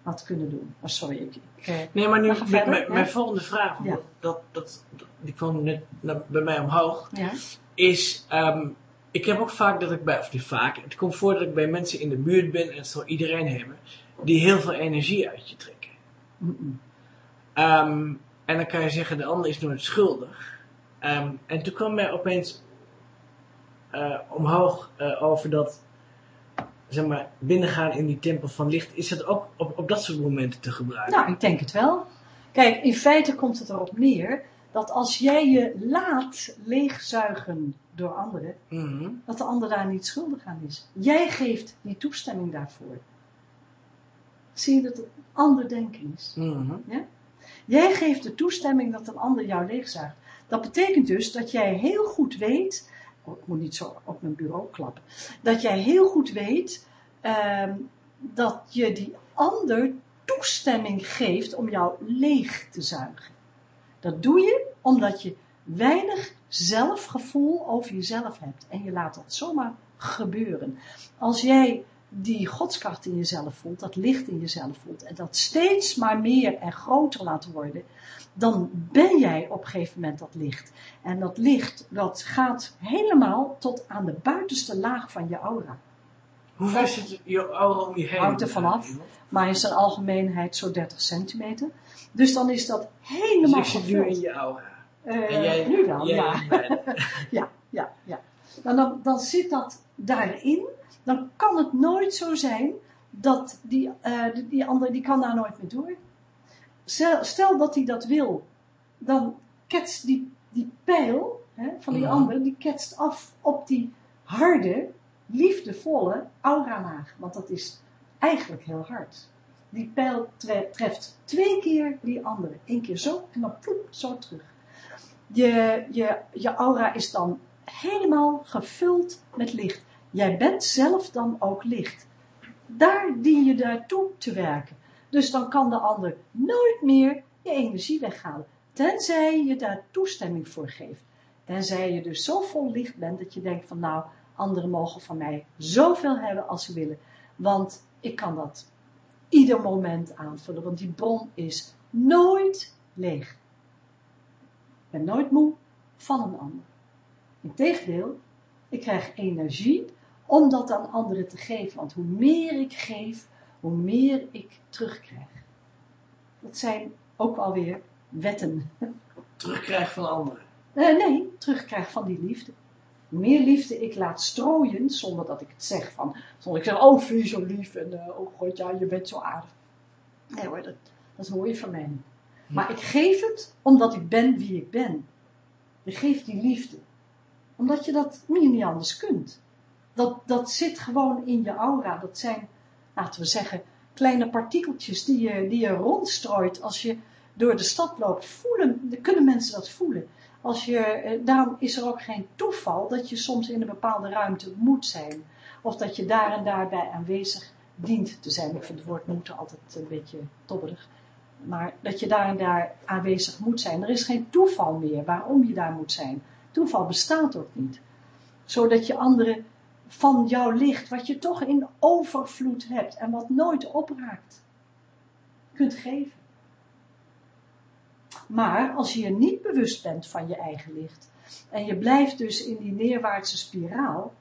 [SPEAKER 1] had kunnen doen. Oh, sorry, ik, ik,
[SPEAKER 2] Nee, maar nu, mijn,
[SPEAKER 1] verder?
[SPEAKER 2] mijn,
[SPEAKER 1] Ja?
[SPEAKER 2] mijn volgende vraag,
[SPEAKER 1] Ja.
[SPEAKER 2] dat, dat, die kwam net bij mij omhoog,
[SPEAKER 1] ja,
[SPEAKER 2] is, ehm, ik heb ook vaak dat ik bij, of niet vaak, het komt voor dat ik bij mensen in de buurt ben, en het zal iedereen hebben, die heel veel energie uit je trekken. Ehm, en dan kan je zeggen, de ander is nooit schuldig. Ehm, en toen kwam mij opeens eh, omhoog eh, over dat, zeg maar, binnengaan in die tempel van licht, is dat ook op, op dat soort momenten te gebruiken?
[SPEAKER 1] Nou, ik denk het wel. Kijk, in feite komt het erop neer dat als jij je laat leegzuigen door anderen,
[SPEAKER 2] Mhm.
[SPEAKER 1] dat de ander daar niet schuldig aan is. Jij geeft die toestemming daarvoor. Zie je dat het een ander denken is?
[SPEAKER 2] Mhm.
[SPEAKER 1] Jij geeft de toestemming dat een ander jou leegzuigt. Dat betekent dus dat jij heel goed weet, oh, ik moet niet zo op mijn bureau klappen, dat jij heel goed weet ehm, dat je die ander toestemming geeft om jou leeg te zuigen. Dat doe je omdat je weinig zelfgevoel over jezelf hebt en je laat dat zomaar gebeuren. Als jij die godskracht in jezelf voelt, dat licht in jezelf voelt en dat steeds maar meer en groter laat worden, dan ben jij op een gegeven moment dat licht. En dat licht, dat gaat helemaal tot aan de buitenste laag van je aura.
[SPEAKER 2] Hoe ver zit je aura om je heen?
[SPEAKER 1] Hangt er vanaf. Maar in zijn algemeenheid zo 30 centimeter. Dus dan is dat
[SPEAKER 2] Dus
[SPEAKER 1] helemaal
[SPEAKER 2] ik zit nu in je aura.
[SPEAKER 1] Eh,
[SPEAKER 2] En jij,
[SPEAKER 1] nu
[SPEAKER 2] jij
[SPEAKER 1] ja. Ja, ja, ja. Nou, dan, dan zit dat daarin. Dan kan het nooit zo zijn dat die, eh, die, die ander, die kan daar nooit meer door. Stel, dat hij dat wil, dan ketst die, die pijl hè, van die
[SPEAKER 2] Mhm.
[SPEAKER 1] ander, die ketst af op die harde, liefdevolle auralaag. Want dat is eigenlijk heel hard. Die pijl tre- treft twee keer die andere. Eén keer zo en dan ploep, zo terug. Je, je, je aura is dan helemaal gevuld met licht. Jij bent zelf dan ook licht. Daar dien je daartoe te werken. Dus dan kan de ander nooit meer je energie weghalen. Tenzij je daar toestemming voor geeft. Tenzij je dus zo vol licht bent dat je denkt van nou, anderen mogen van mij zoveel hebben als ze willen. Want ik kan dat ieder moment aanvullen. Want die bron is nooit leeg. Ik ben nooit moe van een ander. Integendeel, ik krijg energie om dat aan anderen te geven. Want hoe meer ik geef, hoe meer ik terugkrijg. Dat zijn ook alweer wetten.
[SPEAKER 2] Terugkrijg van anderen.
[SPEAKER 1] Eh, nee, terugkrijg van die liefde. Hoe meer liefde ik laat strooien, zonder dat ik het zeg van, zonder ik zeg, oh vind je zo lief en uh, oh god ja, je bent zo aardig. Nee hoor, dat, dat hoor je van mij niet. Maar ik geef het omdat ik ben wie ik ben. Je geeft die liefde. Omdat je dat niet anders kunt. Dat, dat zit gewoon in je aura. Dat zijn, laten we zeggen, kleine partikeltjes die je, die je rondstrooit als je door de stad loopt. Voelen, kunnen mensen dat voelen. Als je, eh, daarom is er ook geen toeval dat je soms in een bepaalde ruimte moet zijn. Of dat je daar en daarbij aanwezig dient te zijn. Ik vind het woord moeten altijd een beetje tobberig. Maar dat je daar en daar aanwezig moet zijn. Er is geen toeval meer waarom je daar moet zijn. Toeval bestaat ook niet. Zodat je anderen van jouw licht, wat je toch in overvloed hebt en wat nooit opraakt, kunt geven. Maar als je je niet bewust bent van je eigen licht en je blijft dus in die neerwaartse spiraal,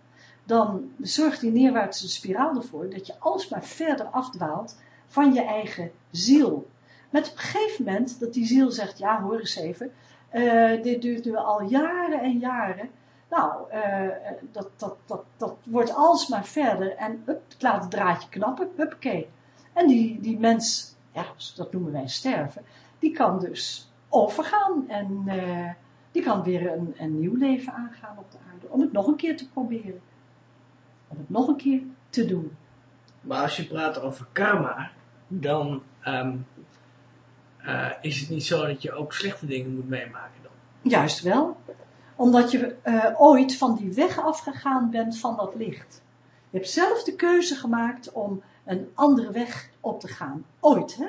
[SPEAKER 1] dan zorgt die neerwaartse spiraal ervoor dat je alsmaar verder afdwaalt van je eigen ziel. Met op een gegeven moment dat die ziel zegt, ja hoor eens even, uh, dit duurt nu al jaren en jaren. Nou, uh, dat, dat, dat, dat wordt alsmaar verder en up, het laat het draadje knappen, huppakee. En die, die mens, ja, dat noemen wij sterven, die kan dus overgaan en uh, die kan weer een, een nieuw leven aangaan op de aarde, om het nog een keer te proberen. Om het nog een keer te doen.
[SPEAKER 2] Maar als je praat over karma, dan um, uh, is het niet zo dat je ook slechte dingen moet meemaken dan?
[SPEAKER 1] Juist wel. Omdat je uh, ooit van die weg afgegaan bent van dat licht. Je hebt zelf de keuze gemaakt om een andere weg op te gaan. Ooit, hè?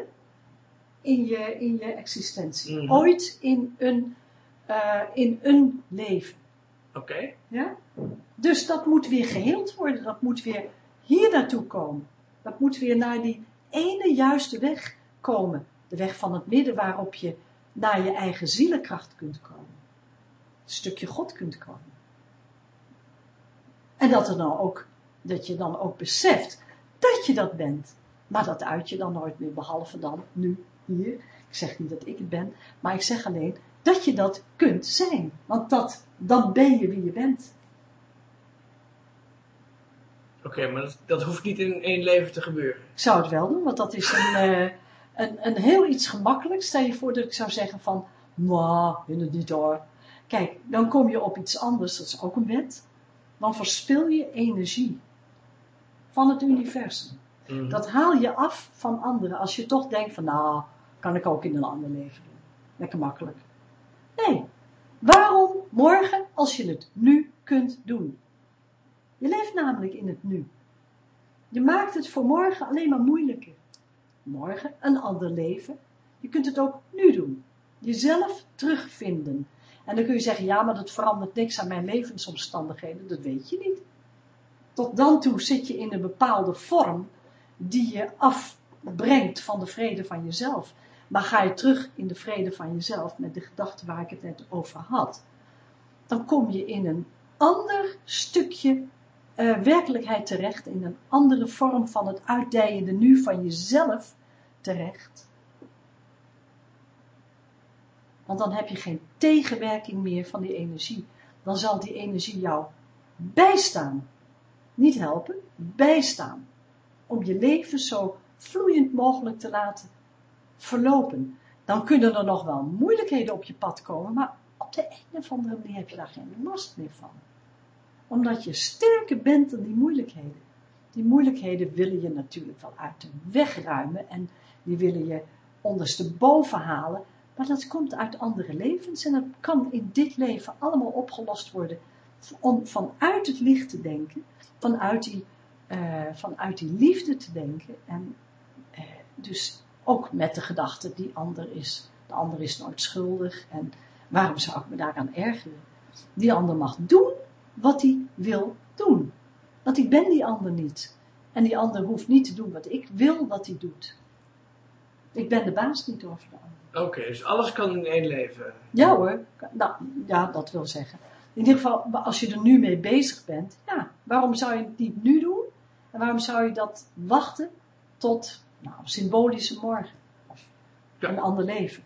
[SPEAKER 1] In je, in je existentie. Mm -hmm. Ooit in een, uh, in een leven.
[SPEAKER 2] Oké. Okay.
[SPEAKER 1] Ja? Dus dat moet weer geheeld worden. Dat moet weer hier naartoe komen. Dat moet weer naar die ene juiste weg komen de weg van het midden waarop je naar je eigen zielenkracht kunt komen. Stukje God kunt komen. En dat, er dan ook, dat je dan ook beseft dat je dat bent. Maar dat uit je dan nooit meer, behalve dan nu, hier. Ik zeg niet dat ik het ben, maar ik zeg alleen dat je dat kunt zijn. Want dat, dan ben je wie je bent.
[SPEAKER 2] Oké, okay, maar dat, dat, hoeft niet in één leven te gebeuren.
[SPEAKER 1] Ik zou het wel doen, want dat is een, uh, een, een heel iets gemakkelijks. Stel je voor dat ik zou zeggen van, nou, in het niet hoor. Kijk, dan kom je op iets anders, dat is ook een wet. Dan verspil je energie van het universum. Mm. Dat haal je af van anderen als je toch denkt van, nou, kan ik ook in een ander leven doen. Lekker makkelijk. Nee, waarom morgen als je het nu kunt doen? Je leeft namelijk in het nu. Je maakt het voor morgen alleen maar moeilijker morgen een ander leven. Je kunt het ook nu doen. Jezelf terugvinden. En dan kun je zeggen, ja, maar dat verandert niks aan mijn levensomstandigheden. Dat weet je niet. Tot dan toe zit je in een bepaalde vorm die je afbrengt van de vrede van jezelf. Maar ga je terug in de vrede van jezelf met de gedachte waar ik het net over had. Dan kom je in een ander stukje uh, werkelijkheid terecht, in een andere vorm van het uitdijende nu van jezelf terecht. Want dan heb je geen tegenwerking meer van die energie. Dan zal die energie jou bijstaan. Niet helpen, bijstaan. Om je leven zo vloeiend mogelijk te laten verlopen. Dan kunnen er nog wel moeilijkheden op je pad komen, maar op de een of andere manier heb je daar geen last meer van. Omdat je sterker bent dan die moeilijkheden. Die moeilijkheden willen je natuurlijk wel uit de weg ruimen en die willen je ondersteboven halen, maar dat komt uit andere levens en dat kan in dit leven allemaal opgelost worden om vanuit het licht te denken, vanuit die, uh, vanuit die liefde te denken en uh, dus ook met de gedachte die ander is, de ander is nooit schuldig en waarom zou ik me daaraan ergeren? Die ander mag doen wat hij wil doen, want ik ben die ander niet en die ander hoeft niet te doen wat ik wil dat hij doet. Ik ben de baas niet over de ander.
[SPEAKER 2] Oké, okay, dus alles kan in één leven?
[SPEAKER 1] Ja hoor, nou, ja, dat wil zeggen. in ieder geval, als je er nu mee bezig bent, ja, waarom zou je het niet nu doen? En waarom zou je dat wachten tot, nou, symbolische morgen? Of
[SPEAKER 2] Ja.
[SPEAKER 1] een ander leven.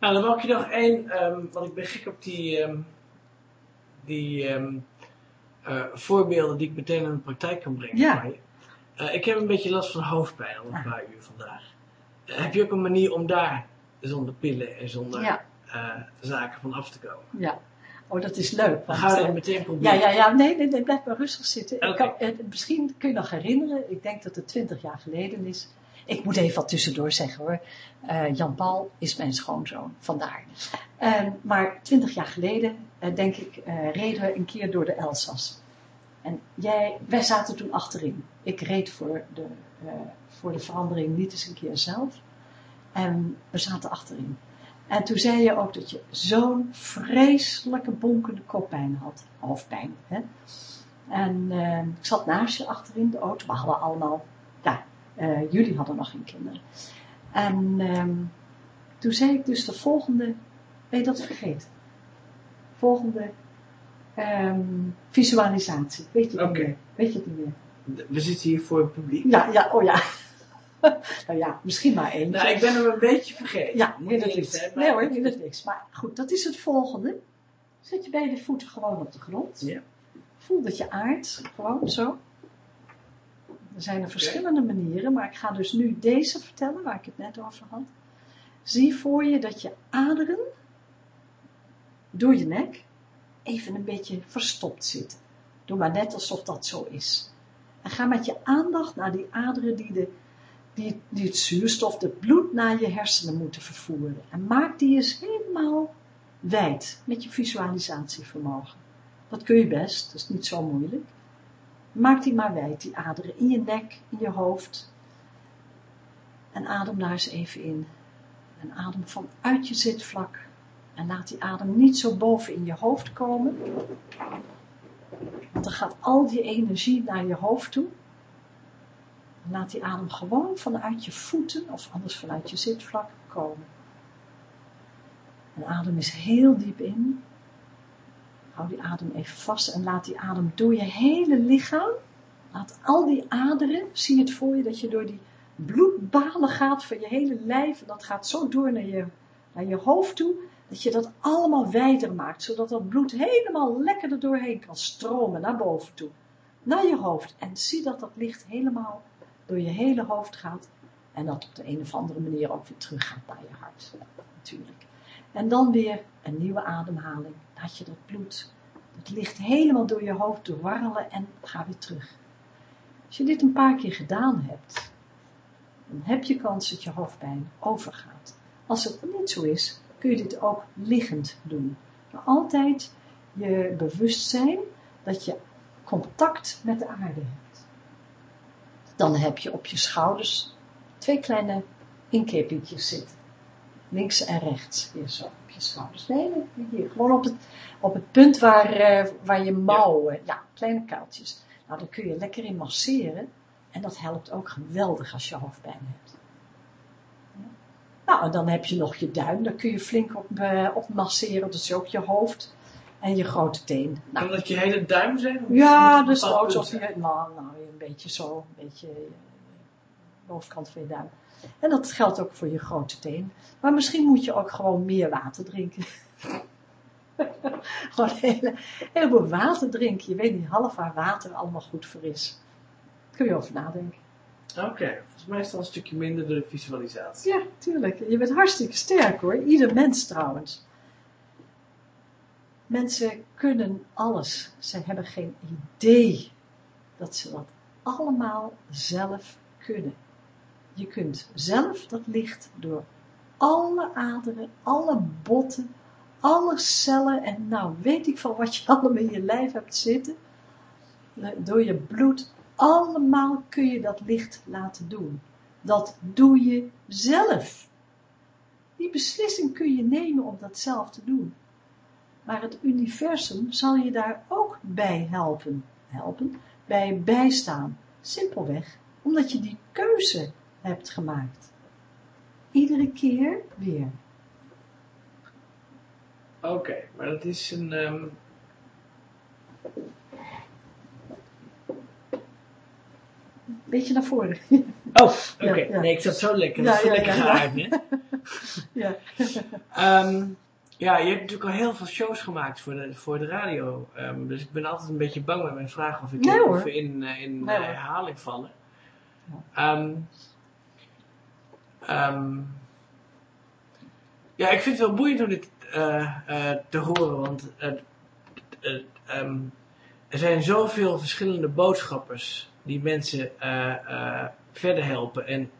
[SPEAKER 2] Nou, dan wil ik je nog één, ehm, want ik ben gek op die, ehm, die ehm, eh, voorbeelden die ik meteen in de praktijk kan brengen.
[SPEAKER 1] Ja.
[SPEAKER 2] Eh, ik heb een beetje last van hoofdpijn al een
[SPEAKER 1] Ah.
[SPEAKER 2] paar uur vandaag. Heb je ook een manier om daar zonder pillen en zonder
[SPEAKER 1] Ja,
[SPEAKER 2] eh, zaken van af te komen?
[SPEAKER 1] ja. Oh, dat is leuk.
[SPEAKER 2] Dan
[SPEAKER 1] want,
[SPEAKER 2] gaan we
[SPEAKER 1] eh,
[SPEAKER 2] meteen
[SPEAKER 1] Ja,
[SPEAKER 2] proberen.
[SPEAKER 1] ja, ja, nee, nee, nee blijf maar rustig zitten. Ik
[SPEAKER 2] Oké.
[SPEAKER 1] kan, eh, misschien kun je nog herinneren, ik denk dat het twintig jaar geleden is. Ik moet even wat tussendoor zeggen hoor. Jan Paul is mijn schoonzoon, vandaar. Eh, maar twintig jaar geleden, denk ik, reden we een keer door de Elzas. En jij, wij zaten toen achterin. Ik reed voor de, eh, voor de verandering niet eens een keer zelf. En we zaten achterin. En toen zei je ook dat je zo'n vreselijke bonkende koppijn had. Hoofdpijn, hè. En eh, ik zat naast je achterin de auto. We hadden allemaal, ja, eh, jullie hadden nog geen kinderen. En ehm, toen zei ik dus de volgende, ben je dat vergeten? Volgende ehm, visualisatie. Weet je het
[SPEAKER 2] Oké.
[SPEAKER 1] niet meer? Weet je het niet meer?
[SPEAKER 2] We zitten hier voor het publiek.
[SPEAKER 1] Ja, ja, oh ja. nou ja, misschien maar één.
[SPEAKER 2] Nou, ik ben hem een beetje vergeten.
[SPEAKER 1] Ja,
[SPEAKER 2] Moet
[SPEAKER 1] dat
[SPEAKER 2] eerlijk
[SPEAKER 1] niks.
[SPEAKER 2] zijn, maar-
[SPEAKER 1] Nee hoor, dat niks. Maar goed, dat is het volgende. Zet je beide voeten gewoon op de grond.
[SPEAKER 2] Ja.
[SPEAKER 1] Voel dat je aardt, gewoon zo. Er zijn er verschillende manieren, maar ik ga dus nu deze vertellen, waar ik het net over had. Zie voor je dat je aderen door je nek even een beetje verstopt zitten. Doe maar net alsof dat zo is. En ga met je aandacht naar die aderen die, de, die, die het zuurstof, het bloed naar je hersenen moeten vervoeren. En maak die eens helemaal wijd met je visualisatievermogen. Dat kun je best, dat is niet zo moeilijk. Maak die maar wijd, die aderen in je nek, in je hoofd. En adem daar eens even in. En adem vanuit je zitvlak. En laat die adem niet zo boven in je hoofd komen. Want dan gaat al die energie naar je hoofd toe. Laat die adem gewoon vanuit je voeten of anders vanuit je zitvlak komen. En adem eens heel diep in. Hou die adem even vast en laat die adem door je hele lichaam. Laat al die aderen, zie het voor je dat je door die bloedbanen gaat van je hele lijf. En dat gaat zo door naar je, naar je hoofd toe. Dat je dat allemaal wijder maakt, zodat dat bloed helemaal lekker er doorheen kan stromen naar boven toe. Naar je hoofd. En zie dat dat licht helemaal door je hele hoofd gaat. En dat op de een of andere manier ook weer terug gaat naar je hart. Natuurlijk. En dan weer een nieuwe ademhaling. Laat je dat bloed, het licht helemaal door je hoofd doorwarrelen en ga weer terug. Als je dit een paar keer gedaan hebt, dan heb je kans dat je hoofdpijn overgaat. Als het niet zo is, kun je dit ook liggend doen. Maar altijd je bewustzijn dat je contact met de aarde hebt. Dan heb je op je schouders twee kleine inkepingjes zitten. Links en rechts. Hier zo op je schouders. Nee, hier. Gewoon op het, op het punt waar, eh, waar je mouwen, ja. kleine kuiltjes. Nou, daar kun je lekker in masseren. En dat helpt ook geweldig als je hoofdpijn hebt. Ja. Nou, en dan heb je nog je duim. Daar kun je flink op, eh, op masseren. Dat is ook je hoofd en je grote teen. Nou,
[SPEAKER 2] Kan dat je hele duim zijn? Of
[SPEAKER 1] ja, dus
[SPEAKER 2] een bepaald
[SPEAKER 1] ook
[SPEAKER 2] punt
[SPEAKER 1] zo
[SPEAKER 2] zijn?
[SPEAKER 1] je, nou, nou, een beetje zo, een beetje eh, bovenkant van je duim. En dat geldt ook voor je grote teen. Maar misschien moet je ook gewoon meer water drinken. gewoon een hele, heleboel water drinken. Je weet niet half waar water allemaal goed voor is. Kun je over nadenken.
[SPEAKER 2] Oké, volgens mij is al een stukje minder de visualisatie.
[SPEAKER 1] Ja, tuurlijk. Je bent hartstikke sterk hoor. Ieder mens trouwens. Mensen kunnen alles. Ze hebben geen idee dat ze dat allemaal zelf kunnen. Je kunt zelf dat licht door alle aderen, alle botten, alle cellen en nou weet ik van wat je allemaal in je lijf hebt zitten. Door je bloed, allemaal kun je dat licht laten doen. Dat doe je zelf. Die beslissing kun je nemen om dat zelf te doen. Maar het universum zal je daar ook bij helpen. Helpen, bij bijstaan. Simpelweg omdat je die keuze hebt gemaakt. Iedere keer weer.
[SPEAKER 2] Oké, maar dat is een... ehm,
[SPEAKER 1] Beetje naar voren.
[SPEAKER 2] Oh, oké.
[SPEAKER 1] Ja, ja.
[SPEAKER 2] Nee, ik zat zo lekker. Dat is zo
[SPEAKER 1] ja,
[SPEAKER 2] lekker
[SPEAKER 1] ja.
[SPEAKER 2] geaard, hè?
[SPEAKER 1] ja.
[SPEAKER 2] Ehm, ja, je hebt natuurlijk al heel veel shows gemaakt voor de, voor de radio. Ehm, dus ik ben altijd een beetje bang met mijn vragen of ik
[SPEAKER 1] Nee,
[SPEAKER 2] even in, eh, in
[SPEAKER 1] Nee,
[SPEAKER 2] eh, herhaling vallen.
[SPEAKER 1] Ja.
[SPEAKER 2] Ehm, ja, ik vind het wel boeiend om dit eh, te horen, want er zijn zoveel verschillende boodschappers die mensen eh, eh, verder helpen. En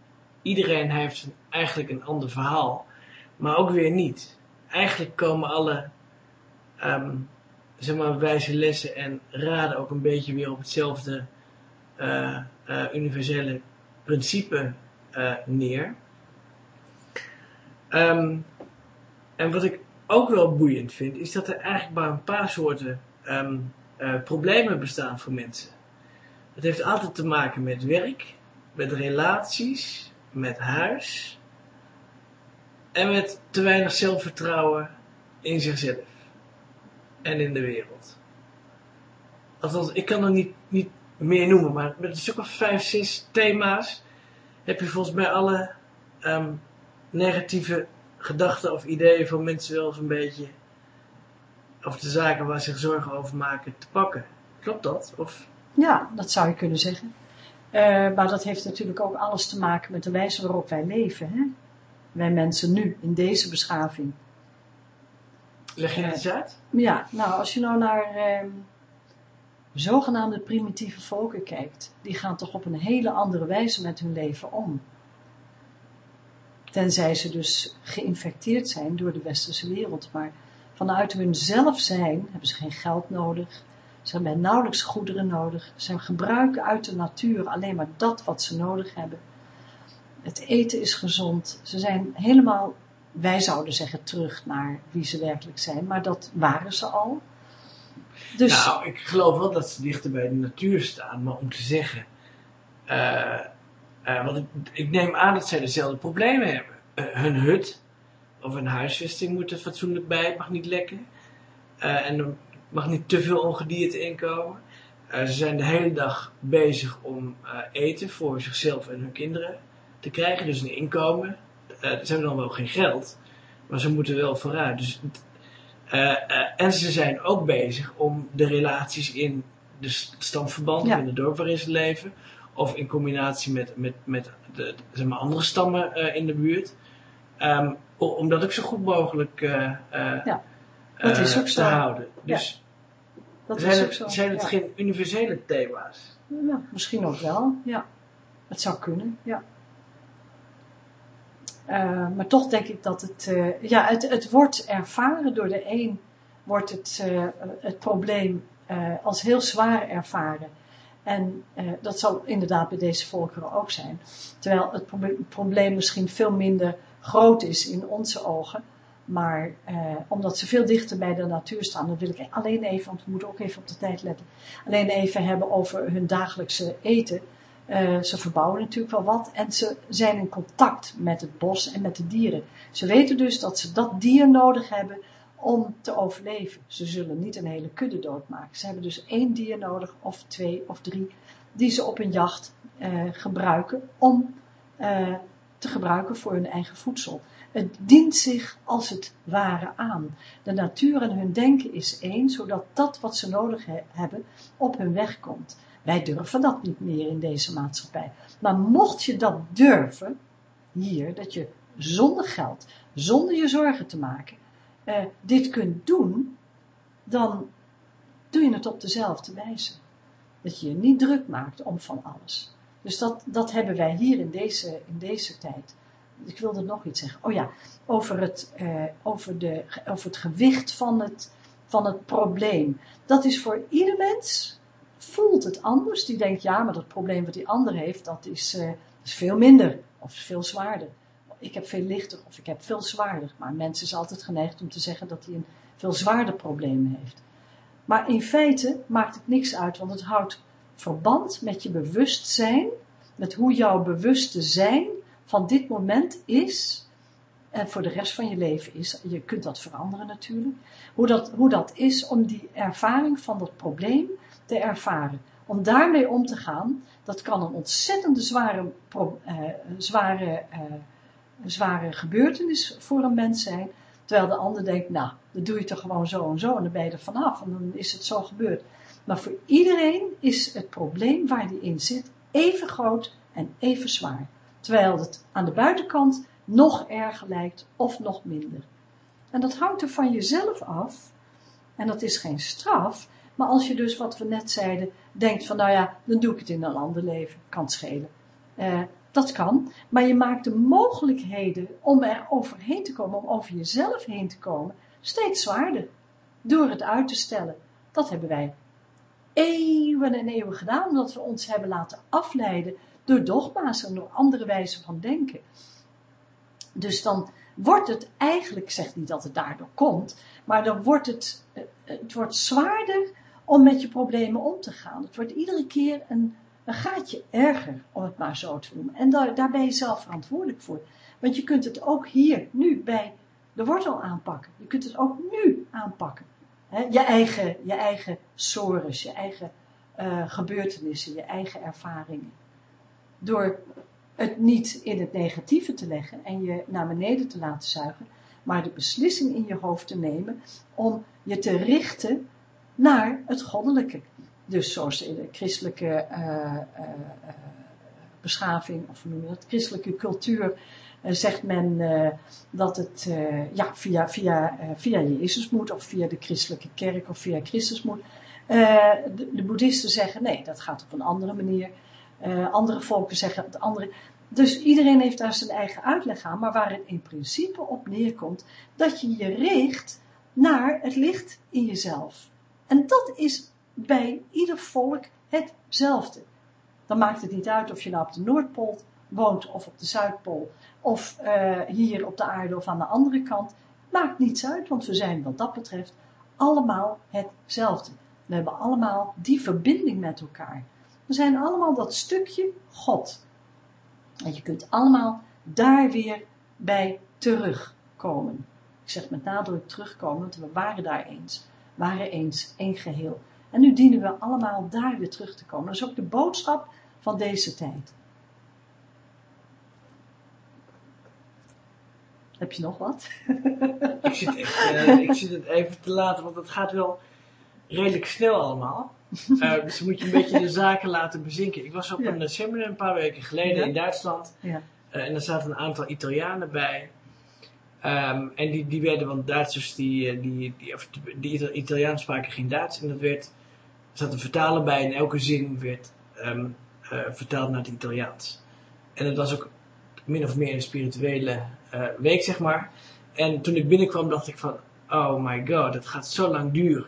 [SPEAKER 2] iedereen heeft eigenlijk een ander verhaal, maar ook weer niet. Eigenlijk komen alle ehm, zeg maar, wijze lessen en raden ook een beetje weer op hetzelfde eh, universele principe neer. Ehm, en wat ik ook wel boeiend vind, is dat er eigenlijk maar een paar soorten ehm, eh, problemen bestaan voor mensen. Het heeft altijd te maken met werk, met relaties, met huis en met te weinig zelfvertrouwen in zichzelf en in de wereld. Althans, ik kan er niet, niet meer noemen, maar met een vijf, zes thema's heb je volgens mij alle ehm, negatieve gedachten of ideeën van mensen wel eens een beetje, of de zaken waar ze zich zorgen over maken, te pakken. Klopt dat? Of,
[SPEAKER 1] Ja, dat zou je kunnen zeggen. Eh, maar dat heeft natuurlijk ook alles te maken met de wijze waarop wij leven. Hè? Wij mensen nu, in deze beschaving.
[SPEAKER 2] leg je
[SPEAKER 1] Eh,
[SPEAKER 2] het eens uit?
[SPEAKER 1] Ja, nou, als je nou naar ehm, zogenaamde primitieve volken kijkt, die gaan toch op een hele andere wijze met hun leven om. Tenzij ze dus geïnfecteerd zijn door de westerse wereld. Maar vanuit hun zelf zijn hebben ze geen geld nodig. Ze hebben nauwelijks goederen nodig. Ze gebruiken uit de natuur alleen maar dat wat ze nodig hebben. Het eten is gezond. Ze zijn helemaal, wij zouden zeggen, terug naar wie ze werkelijk zijn. Maar dat waren ze al. Dus
[SPEAKER 2] Nou, ik geloof wel dat ze dichter bij de natuur staan, maar om te zeggen. eh, eh, want ik, ik neem aan dat zij dezelfde problemen hebben. Eh, hun hut of hun huisvesting moet er fatsoenlijk bij, het mag niet lekken. En mag niet te veel ongedierte inkomen. Eh, ze zijn de hele dag bezig om eh, eten voor zichzelf en hun kinderen te krijgen, dus een inkomen. Eh, ze hebben dan wel geen geld, maar ze moeten wel vooruit. Dus en ze zijn ook bezig om de relaties in de stamverband,
[SPEAKER 1] Ja.
[SPEAKER 2] in het dorp waarin ze leven, of in combinatie met, met, met de, zeg maar andere stammen in de buurt, o- om dat ook zo goed mogelijk
[SPEAKER 1] Ja, dat is ook
[SPEAKER 2] te
[SPEAKER 1] zo.
[SPEAKER 2] houden. Dus
[SPEAKER 1] dat
[SPEAKER 2] zijn,
[SPEAKER 1] is
[SPEAKER 2] het,
[SPEAKER 1] zo.
[SPEAKER 2] zijn het
[SPEAKER 1] ja.
[SPEAKER 2] geen universele thema's?
[SPEAKER 1] Ja, misschien ook wel, ja. Het zou kunnen, ja. Eh, maar toch denk ik dat het, eh, ja, het, het wordt ervaren door de een, wordt het, eh, het probleem eh, als heel zwaar ervaren. En eh, dat zal inderdaad bij deze volkeren ook zijn. Terwijl het proble- probleem misschien veel minder groot is in onze ogen. Maar eh, omdat ze veel dichter bij de natuur staan, dat wil ik alleen even, want we moeten ook even op de tijd letten. Alleen even hebben over hun dagelijkse eten. Eh, ze verbouwen natuurlijk wel wat en ze zijn in contact met het bos en met de dieren. Ze weten dus dat ze dat dier nodig hebben om te overleven. Ze zullen niet een hele kudde doodmaken. Ze hebben dus één dier nodig, of twee of drie, die ze op een jacht eh, gebruiken om eh, te gebruiken voor hun eigen voedsel. Het dient zich als het ware aan. De natuur en hun denken is één, zodat dat wat ze nodig he- hebben op hun weg komt. Wij durven dat niet meer in deze maatschappij. Maar mocht je dat durven, hier, dat je zonder geld, zonder je zorgen te maken, eh, dit kunt doen, dan doe je het op dezelfde wijze. Dat je je niet druk maakt om van alles. Dus dat, dat hebben wij hier in deze, in deze tijd. Ik wilde nog iets zeggen. Oh ja, over het, eh, over de, over het gewicht van het, van het probleem. Dat is voor ieder mens, voelt het anders. Die denkt, ja, maar dat probleem wat die ander heeft, dat is, eh, is veel minder of veel zwaarder. Ik heb veel lichter of ik heb veel zwaarder. Maar een mens is altijd geneigd om te zeggen dat hij een veel zwaarder probleem heeft. Maar in feite maakt het niks uit, want het houdt verband met je bewustzijn, met hoe jouw bewuste zijn van dit moment is, en voor de rest van je leven is, je kunt dat veranderen natuurlijk, hoe dat, hoe dat is om die ervaring van dat probleem te ervaren. Om daarmee om te gaan, dat kan een ontzettende zware, eh, zware, eh, zware gebeurtenis voor een mens zijn, terwijl de ander denkt, nou, dat doe je toch gewoon zo en zo en dan ben je er vanaf en dan is het zo gebeurd. Maar voor iedereen is het probleem waar die in zit even groot en even zwaar. Terwijl het aan de buitenkant nog erger lijkt of nog minder. En dat hangt er van jezelf af. En dat is geen straf. Maar als je dus, wat we net zeiden, denkt van nou ja, dan doe ik het in een ander leven. Kan het schelen. Eh, dat kan. Maar je maakt de mogelijkheden om er overheen te komen, om over jezelf heen te komen, steeds zwaarder. Door het uit te stellen. Dat hebben wij eeuwen en eeuwen gedaan, omdat we ons hebben laten afleiden door dogma's en door andere wijzen van denken. Dus dan wordt het eigenlijk, zegt niet dat het daardoor komt, maar dan wordt het, eh, het wordt zwaarder om met je problemen om te gaan. Het wordt iedere keer een, een gaatje erger, om het maar zo te noemen. En daar, ben je zelf verantwoordelijk voor. Want je kunt het ook hier, nu, bij de wortel aanpakken. Je kunt het ook nu aanpakken. je, eigen, je eigen sores, je eigen uh, gebeurtenissen, je eigen ervaringen. Door het niet in het negatieve te leggen en je naar beneden te laten zuigen, maar de beslissing in je hoofd te nemen om je te richten naar het goddelijke. Dus zoals in de christelijke uh, uh, beschaving, of hoe noem je dat, christelijke cultuur, zegt men dat het ja, via, via, via Jezus moet, of via de christelijke kerk, of via Christus moet. de boeddhisten zeggen nee, dat gaat op een andere manier. Uh, andere volken zeggen het andere. Dus iedereen heeft daar zijn eigen uitleg aan, maar waar het in principe op neerkomt, dat je je richt naar het licht in jezelf. En dat is bij ieder volk hetzelfde. Dan maakt het niet uit of je nou op de Noordpool woont of op de Zuidpool, of uh, hier op de aarde of aan de andere kant. Maakt niets uit, want we zijn wat dat betreft allemaal hetzelfde. We hebben allemaal die verbinding met elkaar. We zijn allemaal dat stukje God. En je kunt allemaal daar weer bij terugkomen. Ik zeg met nadruk terugkomen, want we waren daar eens. Waren eens één geheel. En nu dienen we allemaal daar weer terug te komen. Dat is ook de boodschap van deze tijd. Heb je nog wat?
[SPEAKER 2] ik, zit echt, uh, ik zit het even te laten, want het gaat wel redelijk snel allemaal. Uh, dus moet je een beetje de zaken laten bezinken. Ik was op een seminar een paar weken geleden in Duitsland. Ja. Uh, en er zaten een aantal Italianen bij. Um, en die, die werden, want Duitsers die, eh, die, die, of die Italiaans spraken geen Duits. En dat werd, er zat een vertaler bij en elke zin werd um, uh, vertaald naar het Italiaans. En dat was ook min of meer een spirituele week, zeg maar. En toen ik binnenkwam dacht ik van, oh my god, het gaat zo lang duren.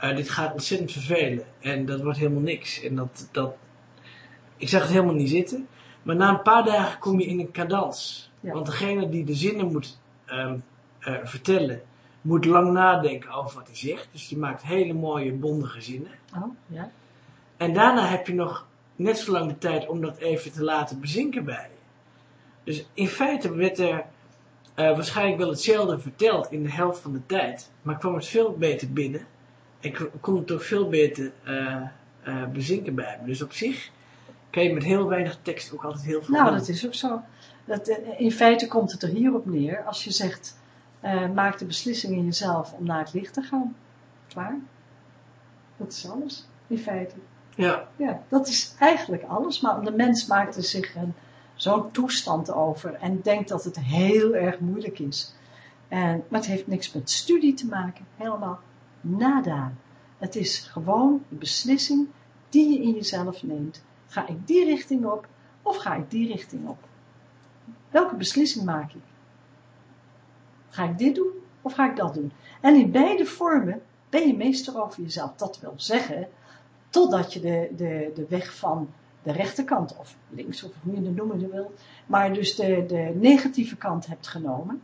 [SPEAKER 2] Uh, dit gaat ontzettend vervelen. En dat wordt helemaal niks. En dat, dat, ik zag het helemaal niet zitten. Maar na een paar dagen kom je in een cadans. Want degene die de zinnen moet um, uh, vertellen, moet lang nadenken over wat hij zegt. Dus die maakt hele mooie, bondige zinnen.
[SPEAKER 1] Oh, ja.
[SPEAKER 2] En daarna heb je nog net zo lang de tijd om dat even te laten bezinken bij je. Dus in feite werd er uh, waarschijnlijk wel hetzelfde verteld in de helft van de tijd. Maar kwam het veel beter binnen ik kon het toch veel beter uh, uh, bezinken bij me. Dus op zich kan je met heel weinig tekst ook altijd heel veel
[SPEAKER 1] Nou, dat is ook zo. Dat, eh, in feite komt het er hierop neer, als je zegt, uh, maak de beslissing in jezelf om naar het licht te gaan. Klaar. Dat is alles, in feite.
[SPEAKER 2] Ja.
[SPEAKER 1] Ja, dat is eigenlijk alles, maar de mens maakt er zich zo'n toestand over en denkt dat het heel erg moeilijk is. En, maar het heeft niks met studie te maken, helemaal nada. Het is gewoon een beslissing die je in jezelf neemt. Ga ik die richting op of ga ik die richting op? Welke beslissing maak ik? Ga ik dit doen of ga ik dat doen? En in beide vormen ben je meester over jezelf. Dat wil zeggen, totdat je de, de, de weg van de rechterkant, of links, of hoe je het noemen wil, maar dus de, de negatieve kant hebt genomen.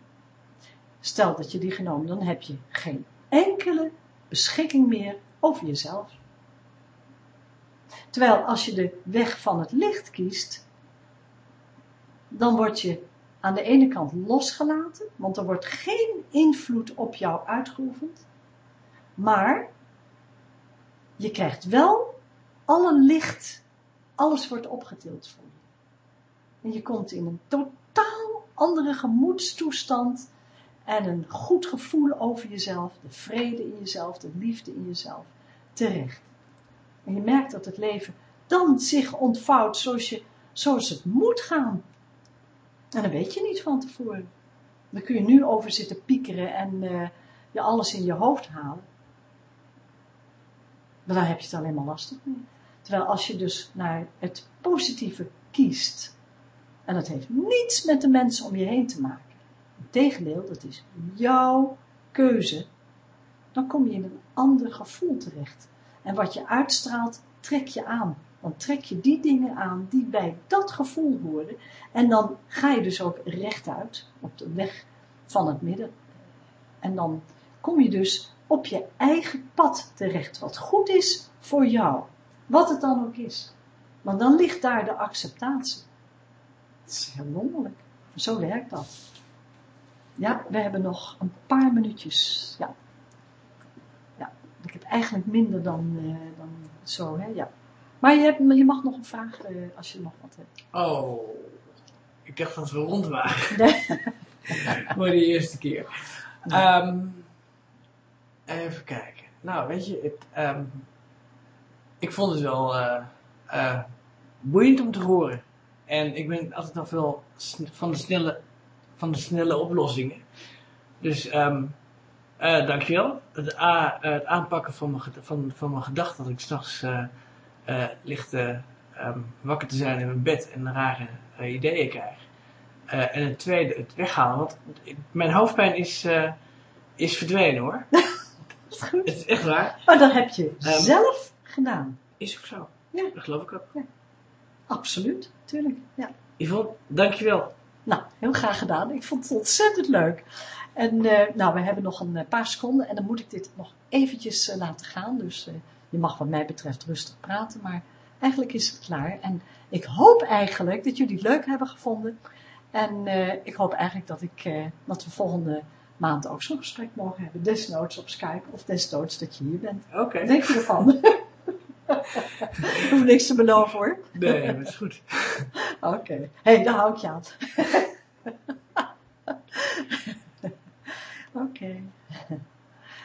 [SPEAKER 1] Stel dat je die genomen, dan heb je geen enkele beschikking meer over jezelf. Terwijl als je de weg van het licht kiest, dan word je aan de ene kant losgelaten, want er wordt geen invloed op jou uitgeoefend, maar je krijgt wel alle licht, alles wordt opgetild voor je. En je komt in een totaal andere gemoedstoestand en een goed gevoel over jezelf, de vrede in jezelf, de liefde in jezelf, terecht. En je merkt dat het leven dan zich ontvouwt zoals, je, zoals het moet gaan. En dat weet je niet van tevoren. Dan kun je nu over zitten piekeren en uh, je alles in je hoofd halen. Maar dan heb je het alleen maar lastig mee. Terwijl als je dus naar het positieve kiest, en dat heeft niets met de mensen om je heen te maken. Integendeel, dat is jouw keuze. Dan kom je in een ander gevoel terecht. En wat je uitstraalt, trek je aan. Dan trek je die dingen aan die bij dat gevoel horen. En dan ga je dus ook rechtuit op de weg van het midden. En dan kom je dus op je eigen pad terecht. Wat goed is voor jou. Wat het dan ook is. Want dan ligt daar de acceptatie. Het is heel wonderlijk. Zo werkt dat. Ja, we hebben nog een paar minuutjes. Ja. Ja, ik heb eigenlijk minder dan, uh, dan zo, hè. Ja. Maar je, hebt, je mag nog een vraag uh, als je nog wat hebt.
[SPEAKER 2] Oh, ik dacht dat we rond waren. Nee. Voor de eerste keer. Nee. Um, even kijken. Nou, weet je, het, um, ik vond het wel uh, uh, boeiend om te horen. En ik ben altijd nog veel van de snelle, van de snelle oplossingen. Dus um, uh, dankjewel. Het, a, het aanpakken van mijn, van, van mijn gedachten dat ik s'nachts uh, uh, ligt um, wakker te zijn in mijn bed en rare ideeën krijg. en het tweede, het weghalen. Want mijn hoofdpijn is, is verdwenen hoor.
[SPEAKER 1] is goed.
[SPEAKER 2] Het is echt waar.
[SPEAKER 1] Maar dat heb je um, zelf gedaan.
[SPEAKER 2] Is ook zo.
[SPEAKER 1] Ja.
[SPEAKER 2] Dat geloof ik ook.
[SPEAKER 1] Ja. Absoluut, tuurlijk. Ja.
[SPEAKER 2] Yvonne, dankjewel.
[SPEAKER 1] Nou, heel graag gedaan. Ik vond het ontzettend leuk. En uh, nou, we hebben nog een paar seconden en dan moet ik dit nog eventjes uh, laten gaan. Dus uh, je mag wat mij betreft rustig praten, maar eigenlijk is het klaar. En ik hoop eigenlijk dat jullie het leuk hebben gevonden. En ik hoop eigenlijk dat, ik, dat we volgende maand ook zo'n gesprek mogen hebben. Desnoods op Skype of desnoods dat je hier bent.
[SPEAKER 2] Oké. Okay.
[SPEAKER 1] Denk je ervan? Ik hoef niks te beloven hoor.
[SPEAKER 2] Nee, dat is goed.
[SPEAKER 1] Oké. Okay. Hé, hey, daar hou ik je aan. Oké. Okay.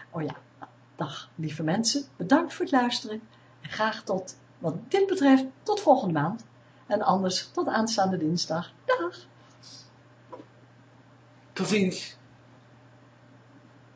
[SPEAKER 1] Oh ja. Dag, lieve mensen. Bedankt voor het luisteren. En graag tot, wat dit betreft, tot volgende maand. En anders tot aanstaande dinsdag. Dag.
[SPEAKER 2] Tot ziens.